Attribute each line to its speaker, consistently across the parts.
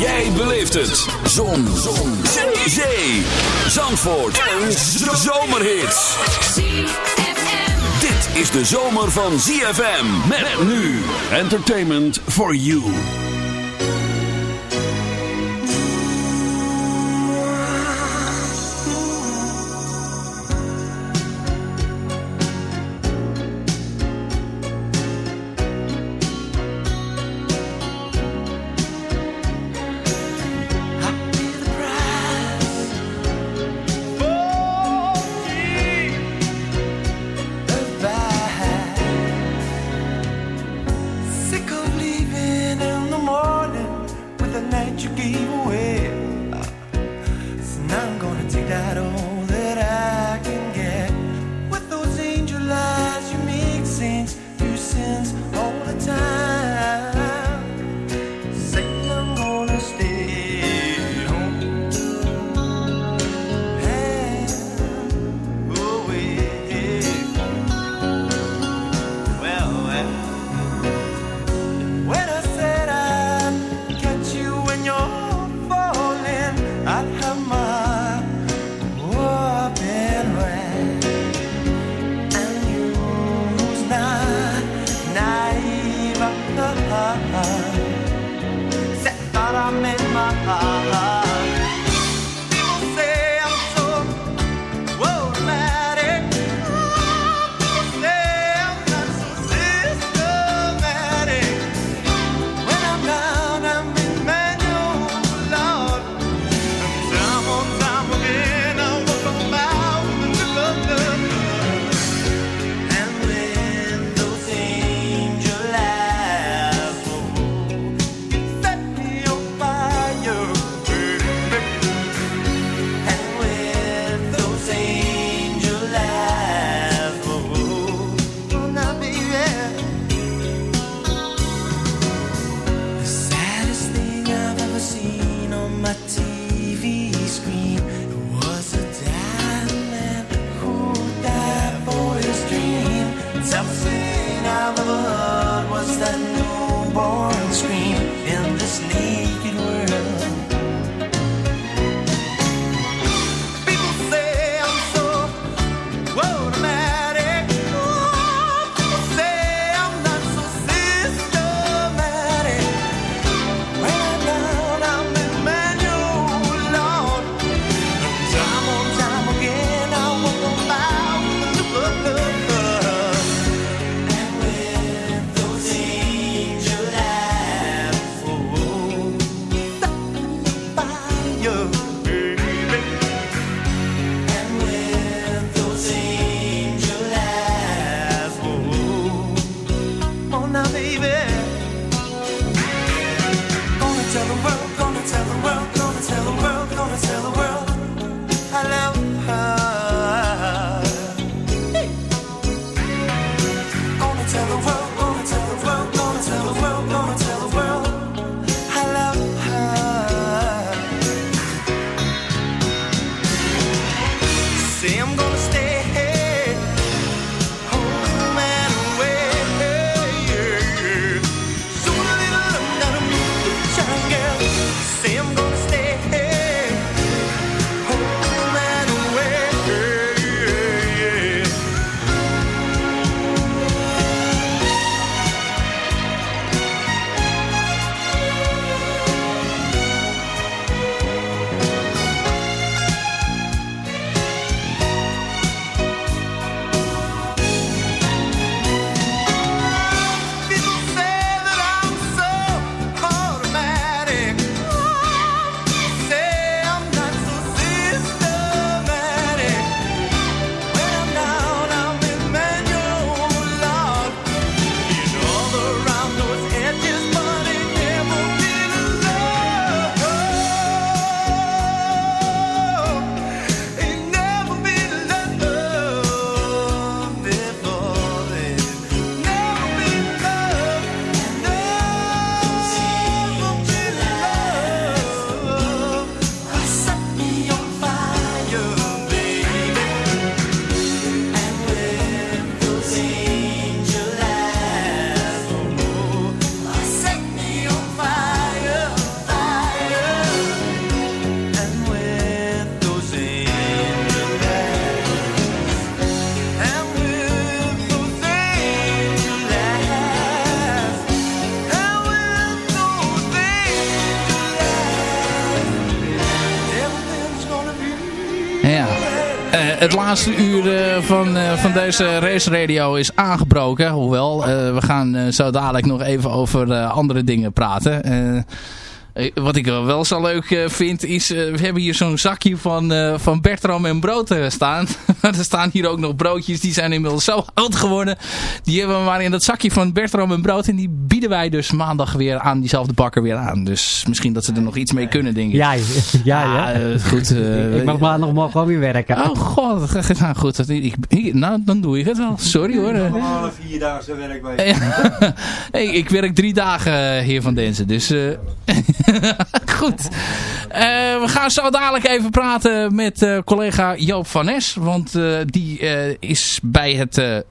Speaker 1: Jij beleeft het. Zon. Zon. Zee. Zandvoort. En zomerhits. Dit is de zomer van ZFM. Met nu. Entertainment for you.
Speaker 2: say I'm gonna het laatste uur van, van deze race radio is aangebroken. Hoewel, we gaan zo dadelijk nog even over andere dingen praten. Eh, wat ik wel zo leuk eh, vind is, eh, we hebben hier zo'n zakje van, van Bertram en brood staan. er staan hier ook nog broodjes, die zijn inmiddels zo oud geworden. Die hebben we maar in dat zakje van Bertram en brood. En die bieden wij dus maandag weer aan diezelfde bakker weer aan. Dus misschien dat ze er nog iets mee kunnen, denk ik.
Speaker 3: Ja, ja, ja.
Speaker 2: Ah, goed.
Speaker 3: ik mag maandag nog gewoon weer werken.
Speaker 2: Oh god, nou goed. Ik, nou, dan doe ik het wel. Sorry hoor.
Speaker 4: Normaal vier dagen werk
Speaker 2: hey, ik werk drie dagen hier van Denzen. Dus... Goed. Uh, we gaan zo dadelijk even praten met uh, collega Joop van Nes. Want uh, die is bij het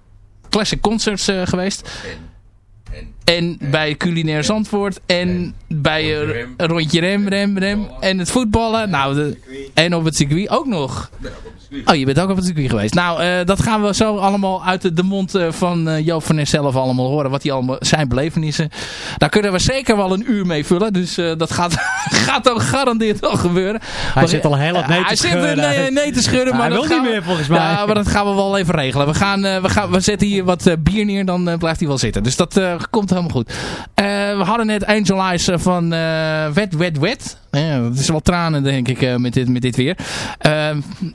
Speaker 2: Classic Concerts geweest. En, en, en, bij Culinair Zandvoort. En, en bij Rondje Rem, Rem, Rem. En het voetballen. Nou, de, en op het circuit ook nog. Oh, je bent ook op het circuit geweest. Nou, uh, dat gaan we zo allemaal uit de, mond uh, van uh, Joop van Nes zelf allemaal horen. Wat die allemaal zijn belevenissen. Daar kunnen we zeker wel een uur mee vullen. Dus dat gaat, gaat ook gegarandeerd wel gebeuren.
Speaker 3: Hij maar, zit al heel wat nee te schudden.
Speaker 2: Hij zit nee, nee te schudden. maar
Speaker 3: hij wil niet meer volgens mij.
Speaker 2: Ja, maar dat gaan we wel even regelen. We, gaan, we, gaan, we zetten hier wat bier neer. Dan blijft hij wel zitten. Dus dat komt helemaal goed. we hadden net Angel Eyes van Wet Wet Wet. Ja, het is wel tranen denk ik met, dit, met dit weer.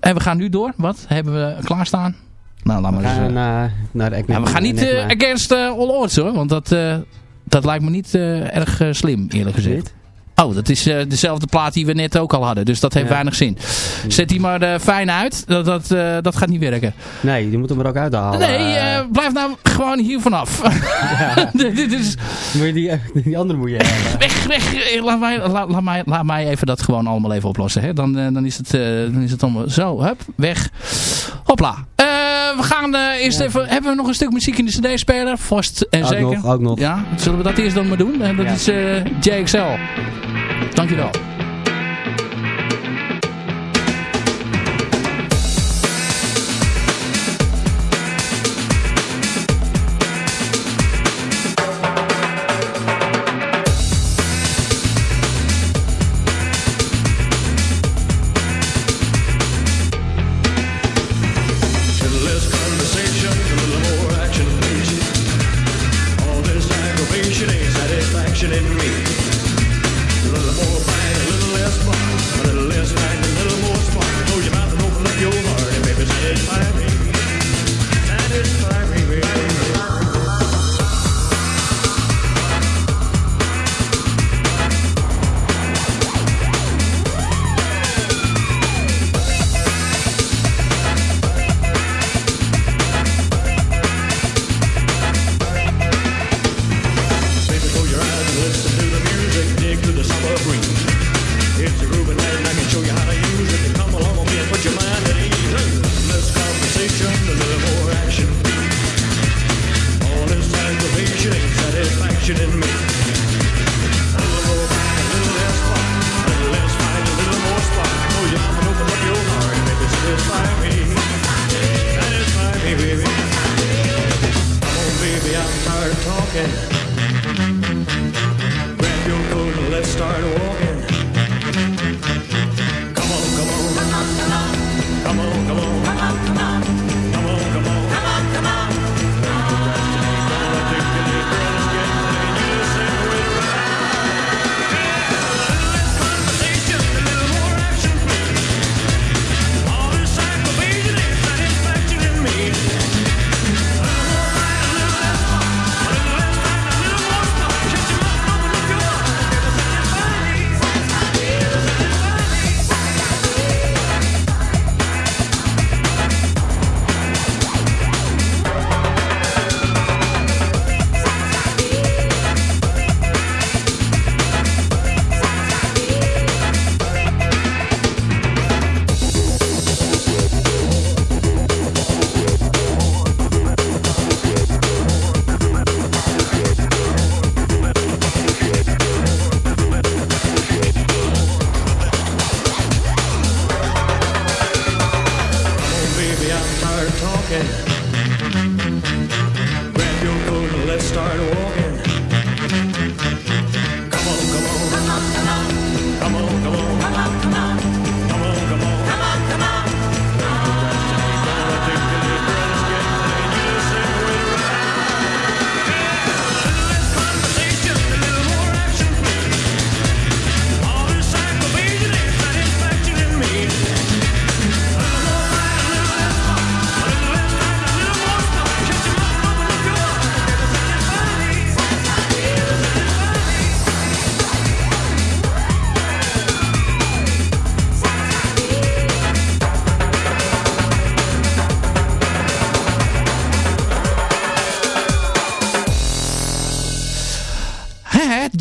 Speaker 2: en we gaan nu door? Wat hebben we klaarstaan?
Speaker 3: Nou, laat maar we gaan, uh, naar de
Speaker 2: ja, we gaan niet against All Odds hoor, want dat, dat lijkt me niet erg slim eerlijk gezegd. Oh, dat is uh, dezelfde plaat die we net ook al hadden. Dus dat heeft weinig zin. Zet die maar uh, fijn uit. Dat, dat, uh, dat gaat niet werken.
Speaker 3: Nee, die moet hem er ook uithalen.
Speaker 2: Nee, blijf nou gewoon hier vanaf. Ja.
Speaker 3: Dit is... Moet je die, die andere moet je hebben.
Speaker 2: weg, weg. Laat mij, laat, laat, mij, laat mij even dat gewoon allemaal even oplossen. Hè? Dan, dan, is het, dan is het allemaal zo. Hup, weg. Hopla. we gaan eerst ja. even... Hebben we nog een stuk muziek in de cd-speler? Vast en
Speaker 3: ook
Speaker 2: zeker.
Speaker 3: Nog, ook nog.
Speaker 2: Ja, zullen we dat eerst dan maar doen? Dat is JXL. Dankjewel.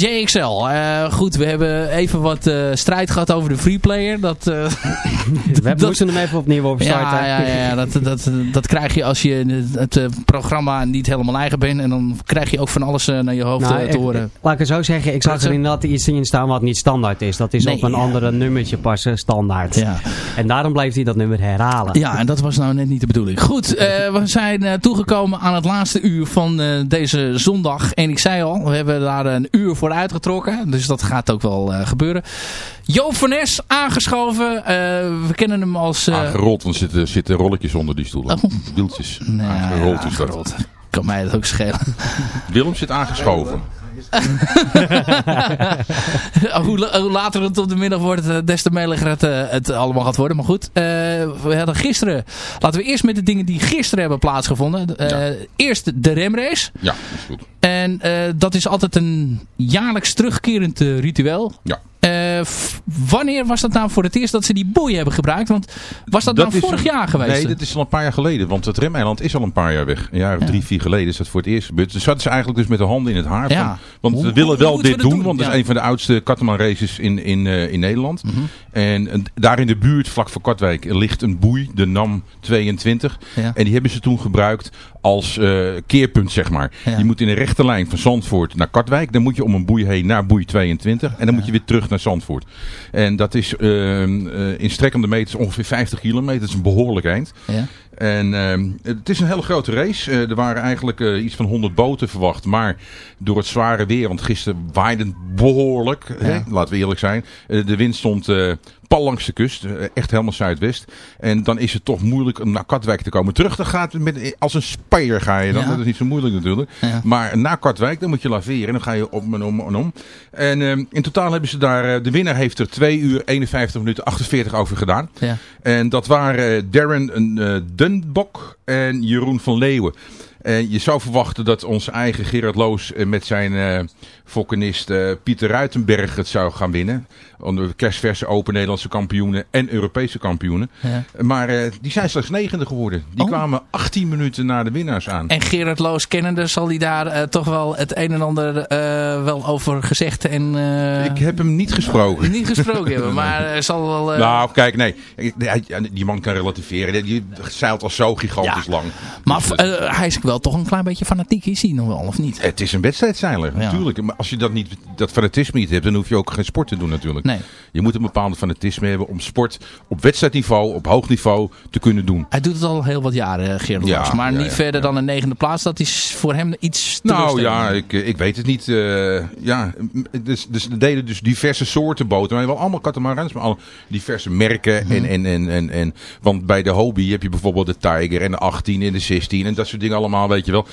Speaker 2: J JXL. Uh, goed, we hebben even wat uh, strijd gehad over de freeplayer. Dat, uh,
Speaker 3: we moeten hem even opnieuw opstarten.
Speaker 2: Ja, ja, ja, dat, dat, dat krijg je als je het, het programma niet helemaal eigen bent. En dan krijg je ook van alles naar je hoofd
Speaker 3: nou,
Speaker 2: te horen.
Speaker 3: Laat ik het zo zeggen. Ik zag er inderdaad iets in staan wat niet standaard is. Dat is
Speaker 2: Nee,
Speaker 3: op een
Speaker 2: ja.
Speaker 3: andere nummertje passen, standaard.
Speaker 2: Ja.
Speaker 3: En daarom blijft hij dat nummer herhalen.
Speaker 2: Ja, en dat was nou net niet de bedoeling. Goed, eh, we zijn eh, toegekomen aan het laatste uur van eh, deze zondag. En ik zei al, we hebben daar een uur voor uitgetrokken. Dus dat gaat ook wel eh, gebeuren. Joop van Nes, aangeschoven. Eh, we kennen hem als... eh,
Speaker 5: Aangerold, want er zitten, zitten rolletjes onder die stoelen.
Speaker 2: Oh.
Speaker 5: Wieltjes.
Speaker 2: nou
Speaker 5: aangerold is dat.
Speaker 2: aangerold. Kan mij dat ook schelen.
Speaker 5: Willem zit aangeschoven.
Speaker 2: hoe, la- hoe later het op de middag wordt, eh, des te meliger het, eh, het allemaal gaat worden. Maar goed, eh, we hadden gisteren... Laten we eerst met de dingen die gisteren hebben plaatsgevonden. Eh, Eerst de remrace.
Speaker 5: Ja, dat is goed.
Speaker 2: En eh, dat is altijd een jaarlijks terugkerend ritueel.
Speaker 5: Ja.
Speaker 2: Eh, wanneer was dat nou voor het eerst dat ze die boei hebben gebruikt? Want was dat, nou
Speaker 5: is
Speaker 2: vorig
Speaker 5: een-
Speaker 2: jaar geweest?
Speaker 5: Nee, dat is al een paar jaar geleden. Want het remeiland is al een paar jaar weg. Een jaar of
Speaker 2: Ja.
Speaker 5: drie, vier geleden is dat voor het eerst gebeurd. Dus zaten ze eigenlijk dus met de handen in het haar.
Speaker 2: Ja.
Speaker 5: Van, want
Speaker 2: Hoe-
Speaker 5: we willen wel
Speaker 2: we
Speaker 5: dit doen,
Speaker 2: doen?
Speaker 5: Want het
Speaker 2: Ja.
Speaker 5: is een van de oudste Katteman races in, in, eh, in Nederland.
Speaker 2: Mhm.
Speaker 5: En daar in de buurt, vlak voor Katwijk, ligt een boei, de NAM 22.
Speaker 2: Ja.
Speaker 5: En die hebben ze toen gebruikt als eh, keerpunt, zeg maar.
Speaker 2: Ja.
Speaker 5: Je moet in een rechte lijn van Zandvoort naar Katwijk. Dan moet je om een boei heen naar boei 22. En dan moet je weer terug naar Zandvoort. En dat is eh, in strekkende meters ongeveer 50 kilometer. Dat is een behoorlijk eind.
Speaker 2: Ja.
Speaker 5: En ehm, het is een hele grote race. Eh, er waren eigenlijk eh, iets van 100 boten verwacht. Maar door het zware weer, want gisteren waaide het behoorlijk. Hè? Laten we eerlijk zijn. Eh, de wind stond pal langs de kust. echt helemaal zuidwest. En dan is het toch moeilijk om naar Katwijk te komen. Terug gaat het met, als een Spaier ga je dan.
Speaker 2: Ja.
Speaker 5: Dat is niet zo moeilijk natuurlijk.
Speaker 2: Ja.
Speaker 5: Maar na Katwijk, dan moet je laveren. En dan ga je om en om en om. En ehm, in totaal hebben ze daar... de winnaar heeft er 2 uur 51 minuten 48 over gedaan.
Speaker 2: Ja.
Speaker 5: En dat waren Darren Dunbok en Jeroen van Leeuwen. En je zou verwachten dat onze eigen Gerard Loos eh, met zijn eh fokkenist eh, Pieter Ruitenberg het zou gaan winnen. Onder kerstverse Open Nederlandse kampioenen en Europese kampioenen.
Speaker 2: Ja.
Speaker 5: Maar eh, die zijn slechts negende geworden. Die
Speaker 2: Oh.
Speaker 5: kwamen 18 minuten na de winnaars aan.
Speaker 2: En Gerard Loos kennende zal hij daar eh, toch wel het een en ander eh, wel over gezegd en eh,
Speaker 5: Ik heb hem niet gesproken.
Speaker 2: niet gesproken hebben. Maar eh, zal wel... eh,
Speaker 5: Nou, kijk, nee. Die man kan relativeren. Die zeilt al zo gigantisch
Speaker 2: Ja.
Speaker 5: lang.
Speaker 2: maar
Speaker 5: Dus,
Speaker 2: eh, hij is wel toch een klein beetje fanatiek, is hij nog wel, of niet?
Speaker 5: Het is een wedstrijdzeiler,
Speaker 2: Ja.
Speaker 5: natuurlijk. Maar als je dat, niet, dat fanatisme niet hebt, dan hoef je ook geen sport te doen natuurlijk.
Speaker 2: Nee.
Speaker 5: Je moet een bepaalde fanatisme hebben om sport op wedstrijdniveau, op hoog niveau te kunnen doen.
Speaker 2: Hij doet het al heel wat jaren, Gerard
Speaker 5: Ja.
Speaker 2: Maar
Speaker 5: ja,
Speaker 2: niet verder dan een negende plaats. Dat is voor hem iets te
Speaker 5: Nou ja, ik, ik weet het niet. eh, ja, dus, dus er deden dus diverse soorten boten. Maar wel allemaal katamarans, maar alle diverse merken.
Speaker 2: Mhm.
Speaker 5: En, en, en, en, en, want bij de hobby heb je bijvoorbeeld de Tiger en de 18 en de 16 en dat soort dingen allemaal, weet je wel.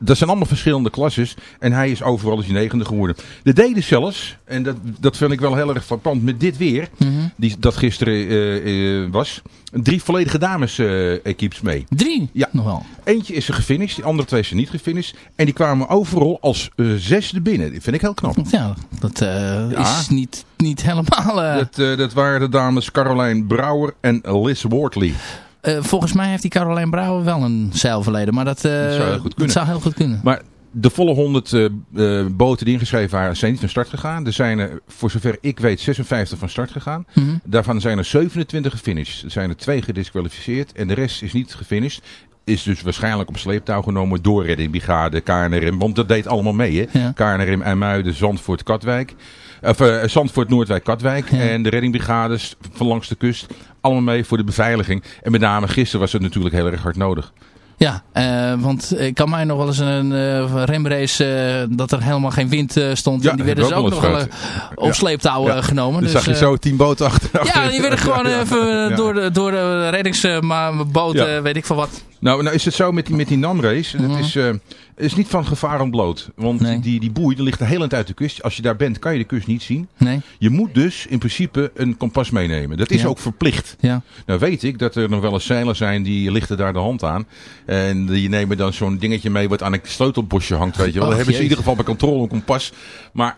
Speaker 5: Dat zijn allemaal verschillende klasses. En hij is overal als negende geworden. De deden zelfs, en dat, dat vind ik wel heel erg frappant met dit weer,
Speaker 2: Mhm.
Speaker 5: die, dat gisteren eh, eh, was, drie volledige dames eh mee.
Speaker 2: Drie?
Speaker 5: Ja.
Speaker 2: Nog wel.
Speaker 5: Eentje is er gefinished, die andere twee zijn niet gefinished. En die kwamen overal als zesde binnen. Dat vind ik heel knap.
Speaker 2: Ja, dat
Speaker 5: Ja.
Speaker 2: is niet, niet helemaal...
Speaker 5: Dat, dat waren de dames Caroline Brouwer en Liz Wortley.
Speaker 2: Eh, volgens mij heeft die Caroline Brouwer wel een zeilverleden. Maar dat, eh,
Speaker 5: Dat zou heel goed
Speaker 2: dat
Speaker 5: kunnen.
Speaker 2: zou heel goed kunnen.
Speaker 5: Maar de volle 100 eh, eh, boten die ingeschreven waren, zijn niet van start gegaan. Er zijn er, voor zover ik weet, 56 van start gegaan.
Speaker 2: Mhm.
Speaker 5: Daarvan zijn er 27 gefinished. Er zijn er twee gedisqualificeerd en de rest is niet gefinished. Is dus waarschijnlijk op sleeptouw genomen door Reddingbrigade, KNRM. Want dat deed allemaal mee, hè?
Speaker 2: Ja.
Speaker 5: KNRM, IJmuiden, Zandvoort, Katwijk. Of eh, Zandvoort, Noordwijk, Katwijk.
Speaker 2: Ja.
Speaker 5: En de reddingbrigades van langs de kust. Allemaal mee voor de beveiliging. En met name gisteren was het natuurlijk heel erg hard nodig.
Speaker 2: Ja, eh, want ik kan mij nog wel eens een eh, remrace dat er helemaal geen wind stond.
Speaker 5: Ja,
Speaker 2: en die werden dus
Speaker 5: ook
Speaker 2: nog wel op sleeptouw
Speaker 5: Ja.
Speaker 2: genomen.
Speaker 5: Dan
Speaker 2: dus,
Speaker 5: zag je zo tien boten achter.
Speaker 2: Ja, die werden gewoon even door de, door de reddingsboten,
Speaker 5: Ja.
Speaker 2: weet ik veel wat.
Speaker 5: Nou, nou is het zo met die, met die NAM-race.
Speaker 2: Mhm.
Speaker 5: Het is, eh, is niet van gevaar ontbloot. Want
Speaker 2: Nee.
Speaker 5: die, die boei die ligt er heel eind uit de kust. Als je daar bent, kan je de kust niet zien.
Speaker 2: Nee,
Speaker 5: Je moet dus in principe een kompas meenemen. Dat is
Speaker 2: Ja.
Speaker 5: ook verplicht.
Speaker 2: ja.
Speaker 5: Nou weet ik dat er nog wel eens zeilers zijn die lichten daar de hand aan. En die nemen dan zo'n dingetje mee wat aan een sleutelbosje hangt. Weet je wel. Dan hebben ze in ieder geval bij controle een kompas. Maar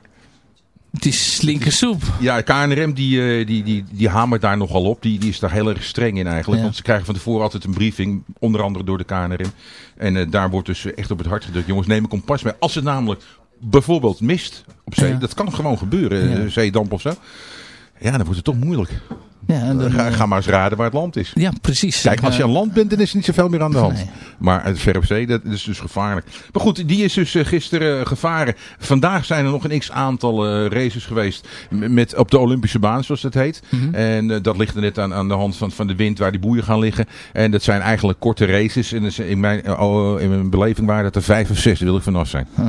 Speaker 2: Het is slinke soep.
Speaker 5: ja, KNRM die, eh, die, die, die hamert daar nogal op. Die, die is daar heel erg streng in eigenlijk.
Speaker 2: Ja.
Speaker 5: Want ze krijgen van tevoren altijd een briefing. Onder andere door de KNRM. En eh, daar wordt dus echt op het hart gedrukt. Jongens, neem een kompas mee. Als het namelijk bijvoorbeeld mist op zee.
Speaker 2: Ja.
Speaker 5: Dat kan gewoon gebeuren,
Speaker 2: Ja.
Speaker 5: eh, zeedamp of zo. Ja, dan wordt het toch moeilijk.
Speaker 2: Ja, en dan,
Speaker 5: Ga,
Speaker 2: eh,
Speaker 5: ga maar eens raden waar het land is.
Speaker 2: ja precies.
Speaker 5: Kijk, als je aan land bent, dan is er niet zoveel meer aan de hand.
Speaker 2: Nee.
Speaker 5: Maar het ver op zee, dat is dus gevaarlijk. Maar goed, die is dus eh, gisteren eh, gevaren. Vandaag zijn er nog een x-aantal races geweest. Met, op de Olympische baan, zoals het heet.
Speaker 2: Mhm.
Speaker 5: En dat ligt er net aan, aan de hand van, van de wind waar die boeien gaan liggen. En dat zijn eigenlijk korte races. En in, mijn, in mijn beleving waren dat er vijf of zes. Daar wil ik vanaf zijn.
Speaker 2: Huh.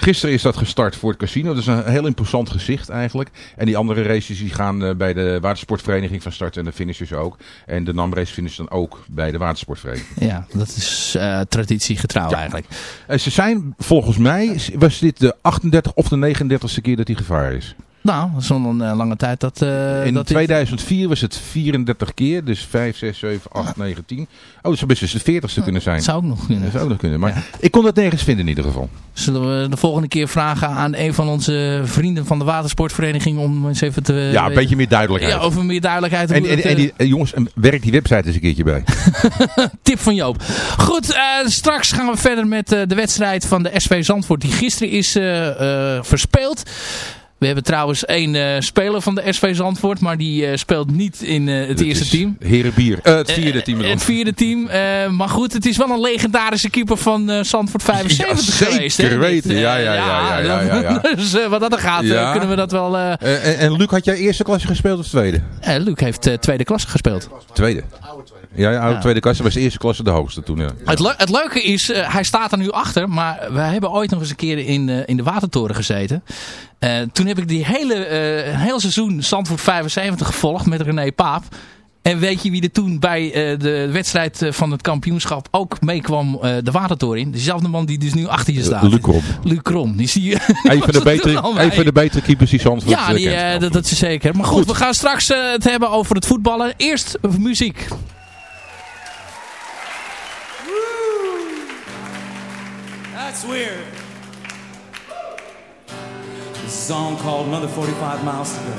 Speaker 5: Gisteren is dat gestart voor het casino. Dat is een heel imposant gezicht eigenlijk. En die andere races die gaan eh, bij de watersportvereniging van start en de finishers ook. En de NAM-race finish dan ook bij de watersportvereniging.
Speaker 2: Ja, dat is eh traditiegetrouw eigenlijk.
Speaker 5: Eh, ze zijn, volgens mij, was dit de 38 of de 39ste keer dat hij gevaar is.
Speaker 2: Nou, een eh, lange tijd dat... eh,
Speaker 5: In
Speaker 2: dat dit-
Speaker 5: 2004 was het 34 keer, dus 5, 6, 7, 8, 9, 10. Oh, dat zou best eens de 40ste kunnen zijn.
Speaker 2: Dat zou ook nog kunnen.
Speaker 5: Dat zou ook nog kunnen. Maar
Speaker 2: Ja.
Speaker 5: ik kon dat nergens vinden in ieder geval.
Speaker 2: Zullen we de volgende keer vragen aan een van onze vrienden van de watersportvereniging om eens even te...
Speaker 5: Ja, een beetje meer duidelijkheid.
Speaker 2: Ja, over meer duidelijkheid.
Speaker 5: en, en,
Speaker 2: het,
Speaker 5: en die, eh, jongens, werk die website eens een keertje bij.
Speaker 2: Tip van Joop. Goed, straks gaan we verder met de wedstrijd van de SV Zandvoort die gisteren is verspeeld. We hebben trouwens één eh, speler van de SV Zandvoort, maar die eh, speelt niet in eh, het
Speaker 5: Dat
Speaker 2: eerste team.
Speaker 5: Herenbier. Het vierde team.
Speaker 2: Het vierde team. maar goed, het is wel een legendarische keeper van Zandvoort 75
Speaker 5: Ja, zeker
Speaker 2: geweest. hè,
Speaker 5: weten. Ja, ja, ja, ja, ja, ja.
Speaker 2: dus wat dat er gaat, kunnen we dat wel...
Speaker 5: en, en Luc, had jij eerste klasse gespeeld of tweede?
Speaker 2: Luc heeft tweede klasse gespeeld.
Speaker 5: Tweede. Ja, ja, tweede klasse was de eerste klasse de hoogste toen. Ja.
Speaker 2: Het, het leuke is, eh, hij staat er nu achter, maar we hebben ooit nog eens een keer in, eh, in de Watertoren gezeten. Eh, toen heb ik die hele, heel seizoen Zandvoort 75 gevolgd met René Paap. En weet je wie er toen bij de wedstrijd van het kampioenschap ook meekwam eh, de Watertoren in? Dezelfde man die dus nu achter je staat.
Speaker 5: Luc Krom.
Speaker 2: Luc Krom. Die zie je.
Speaker 5: Een van de betere, betere keepers die Zandvoort
Speaker 2: Ja, die, eh, dat, dat is zeker. Maar goed, we gaan straks het hebben over het voetballen. Eerst muziek.
Speaker 6: That's weird. This song called Another 45 Miles to Go.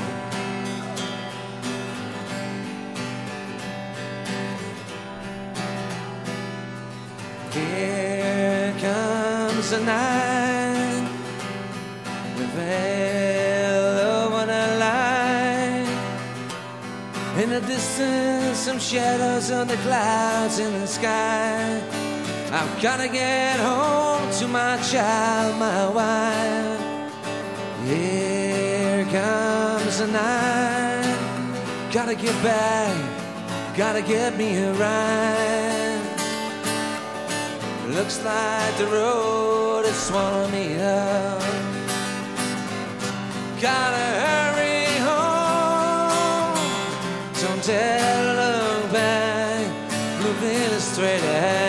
Speaker 6: Here comes the night line In the distance some shadows on the clouds in the sky I've gotta get home to my child, my wife. Here comes the night. Gotta get back, gotta get me a ride. Looks like the road is swallowing me up. Gotta hurry home. Don't tell look back, moving straight ahead.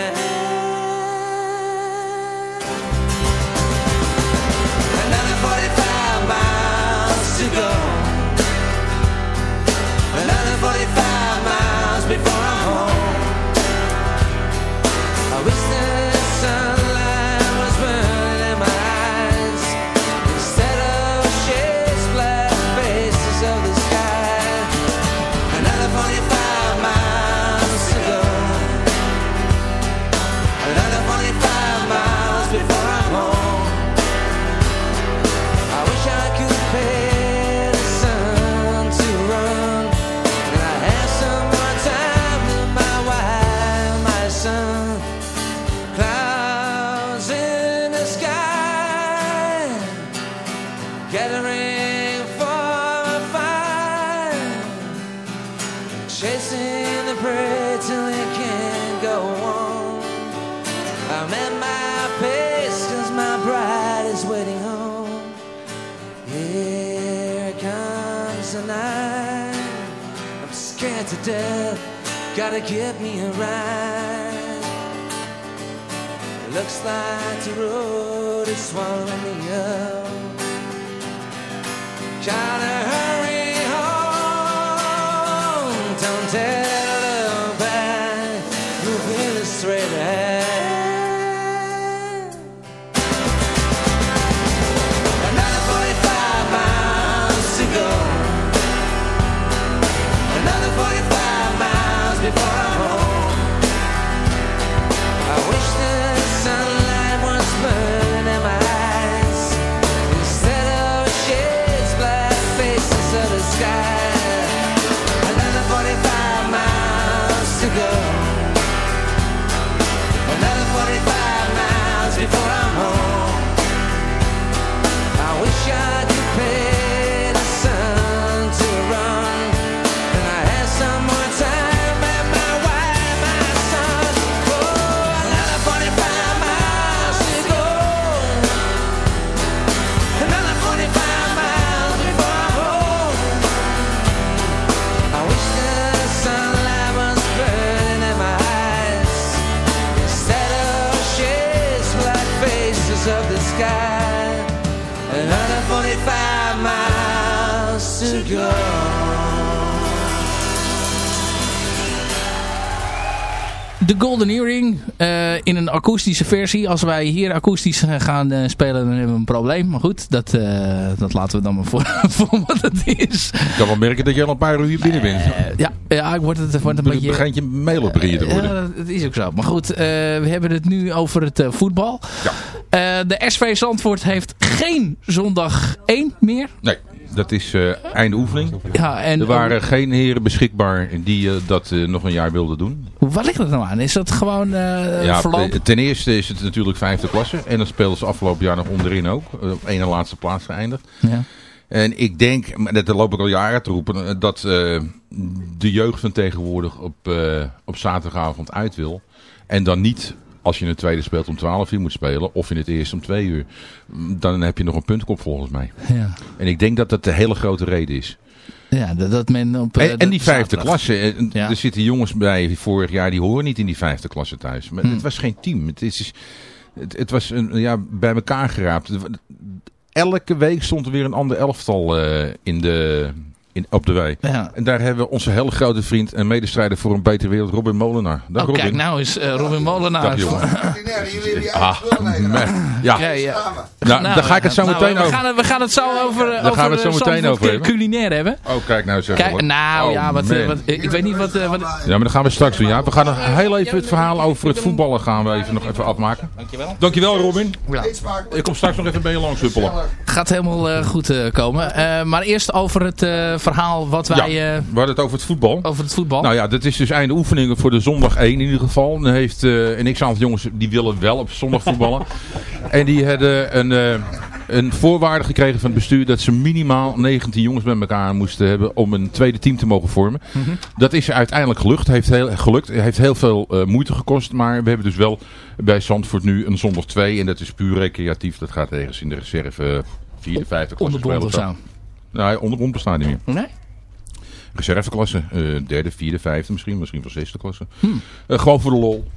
Speaker 6: Death. Gotta get me a ride. Looks like the road is swallowing me up. Gotta hurry
Speaker 2: akoestische versie. Als wij hier akoestisch gaan uh, spelen, dan hebben we een probleem. Maar goed, dat, uh, dat laten we dan maar voor, voor wat het is.
Speaker 5: Ik kan wel merken dat je al een paar uur binnen bent.
Speaker 2: ja, ja, ik word het, wordt een
Speaker 5: Be
Speaker 2: beetje...
Speaker 5: Het begint je te worden.
Speaker 2: Ja, dat is ook zo. Maar goed, we hebben het nu over het voetbal.
Speaker 5: Ja.
Speaker 2: de SV Zandvoort heeft geen zondag 1 meer.
Speaker 5: Nee. Dat is uh, einde oefening.
Speaker 2: Ja, en
Speaker 5: er waren geen heren beschikbaar die uh, dat uh, nog een jaar wilden doen.
Speaker 2: Waar ligt dat nou aan? Is dat gewoon
Speaker 5: ja,
Speaker 2: verloop?
Speaker 5: Ten eerste is het natuurlijk vijfde klasse. En dan speelden ze afgelopen jaar nog onderin ook. Op één en laatste plaats geëindigd.
Speaker 2: Ja.
Speaker 5: En ik denk, dat loop ik al jaren te roepen, dat de jeugd van tegenwoordig op, op zaterdagavond uit wil. En dan niet als je in het tweede speelt om 12 uur moet spelen, of in het eerste om 2 uur, dan heb je nog een puntkop volgens mij.
Speaker 2: Ja.
Speaker 5: En ik denk dat dat de hele grote reden is.
Speaker 2: Ja, dat men op...
Speaker 5: En, en die vijfde
Speaker 2: zaterdag.
Speaker 5: klasse,
Speaker 2: Ja.
Speaker 5: er zitten jongens bij vorig jaar, die horen niet in die vijfde klasse thuis. Maar
Speaker 2: Hmm.
Speaker 5: het was geen team. Het, is, het, het was een, ja, bij elkaar geraapt. Elke week stond er weer een ander elftal eh, in de, in, op de wei.
Speaker 2: Ja.
Speaker 5: En daar hebben we onze hele grote vriend en medestrijder voor een betere wereld, Robin Molenaar. Dag
Speaker 2: Oh,
Speaker 5: Robin.
Speaker 2: kijk, nou is eh, Robin Molenaar.
Speaker 5: Dag jongen.
Speaker 4: jullie
Speaker 5: Ah, ja.
Speaker 2: Ja, ja.
Speaker 5: Nou,
Speaker 2: Nou,
Speaker 5: daar ga ik het zo
Speaker 2: nou,
Speaker 5: meteen
Speaker 2: we
Speaker 5: over.
Speaker 2: Gaan het, we gaan het zo over, eh,
Speaker 5: Daar
Speaker 2: over
Speaker 5: gaan we het zo
Speaker 2: eh,
Speaker 5: meteen over hebben.
Speaker 2: culinair hebben.
Speaker 5: Oh, kijk nou zeg.
Speaker 2: Kijk, nou
Speaker 5: Oh,
Speaker 2: ja, wat, eh, wat, ik weet niet wat... eh, wat
Speaker 5: Ja, maar dat gaan we straks doen. Ja. We gaan nog heel even het verhaal over het voetballen gaan we even nog even afmaken.
Speaker 2: Dankjewel.
Speaker 5: Dankjewel Robin.
Speaker 2: Ja.
Speaker 5: Ik kom straks nog even bij je langs huppelen.
Speaker 2: Gaat helemaal eh, goed eh, komen. Eh, maar eerst over het eh, verhaal wat
Speaker 5: Ja,
Speaker 2: wij... eh,
Speaker 5: we hadden het over het voetbal.
Speaker 2: over het voetbal.
Speaker 5: Nou ja, dat is dus einde oefeningen voor de zondag 1 in ieder geval. Dan heeft eh, een x-aantal jongens die willen wel op zondag voetballen. en die hadden een, eh, een voorwaarde gekregen van het bestuur dat ze minimaal 19 jongens met elkaar moesten hebben om een tweede team te mogen vormen. Dat is uiteindelijk gelukt. Heeft heel, gelukt. heeft heel veel eh, moeite gekost. Maar we hebben dus wel bij Zandvoort nu een zondag 2. En dat is puur recreatief. Dat gaat ergens in de reserve eh, vierde, vijfde klasse
Speaker 2: Onderbond of
Speaker 5: spelen.
Speaker 2: zo.
Speaker 5: Nee, onderbond bestaat niet meer
Speaker 2: Nee?
Speaker 5: reserveklasse. eh, derde, vierde, vijfde misschien. Misschien wel zesde klasse. Eh, gewoon voor de lol.